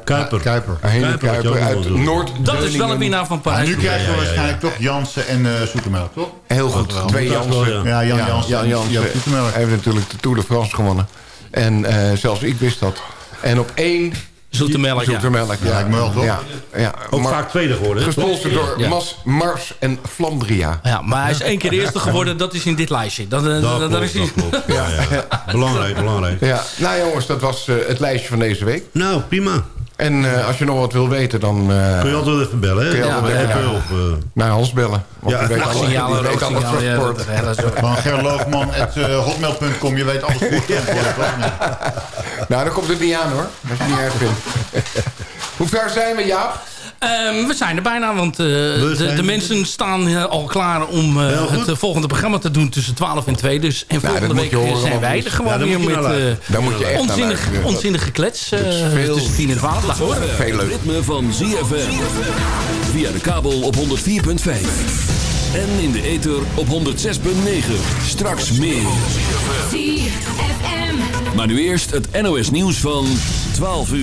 Kuiper. Kuiper. Henny Kuiper uit noord Dat is wel een winnaar van Parijs. nu krijgen we waarschijnlijk toch Jansen en eh Zoetemelk, toch? Heel goed, wel. twee Jansen. ja. Ja, Jan Jansen. Jan en Jansen Zoetemelk. heeft natuurlijk de Tour de France gewonnen. En eh, zelfs ik wist dat. En op één, Zoete melk, ja. Zoete melk, ja. Lijkt me wel, toch? Ja, ja. Ook Maar- vaak tweede geworden. hè? Gesponsord door Ja. Mas, Mars en Flandria. Ja, maar hij is één keer eerste geworden. Dat is in dit lijstje. Dat, eh, Dat dat, klopt, dat is dat klopt. Ja, ja. Belangrijk, belangrijk. Ja, nou jongens, dat was eh, het lijstje van deze week. Nou, prima. En eh, als je nog wat wil weten, dan eh, Kun je altijd even bellen, hè? Kun je Ja, altijd even, even- Of, eh, naar Hans bellen. Want Ja. weet alles, die Signalen, weet alles van ja, sport. dat- ja, dat is ook- Van gerloofman.hotmail.com. Je weet alles voor het antwoord, toch? Nou, dan komt het niet aan hoor, als je het niet erg vindt. Hoe ver zijn we, Jaap? Ehm, we zijn er bijna, want eh, de, de mensen staan eh, al klaar om eh, goed. het volgende programma te doen tussen 12 en 2. Dus, en volgende week horen, zijn wij er gewoon Ja, weer met eh, onzinnig, luisteren. onzinnige klets eh, veel- tussen 10 en 12. Laat horen. Veel leuk. Het ritme van ZFM. Via de kabel op 104.5. En in de ether op 106.9. Straks meer. Maar nu eerst het NOS nieuws van 12 uur.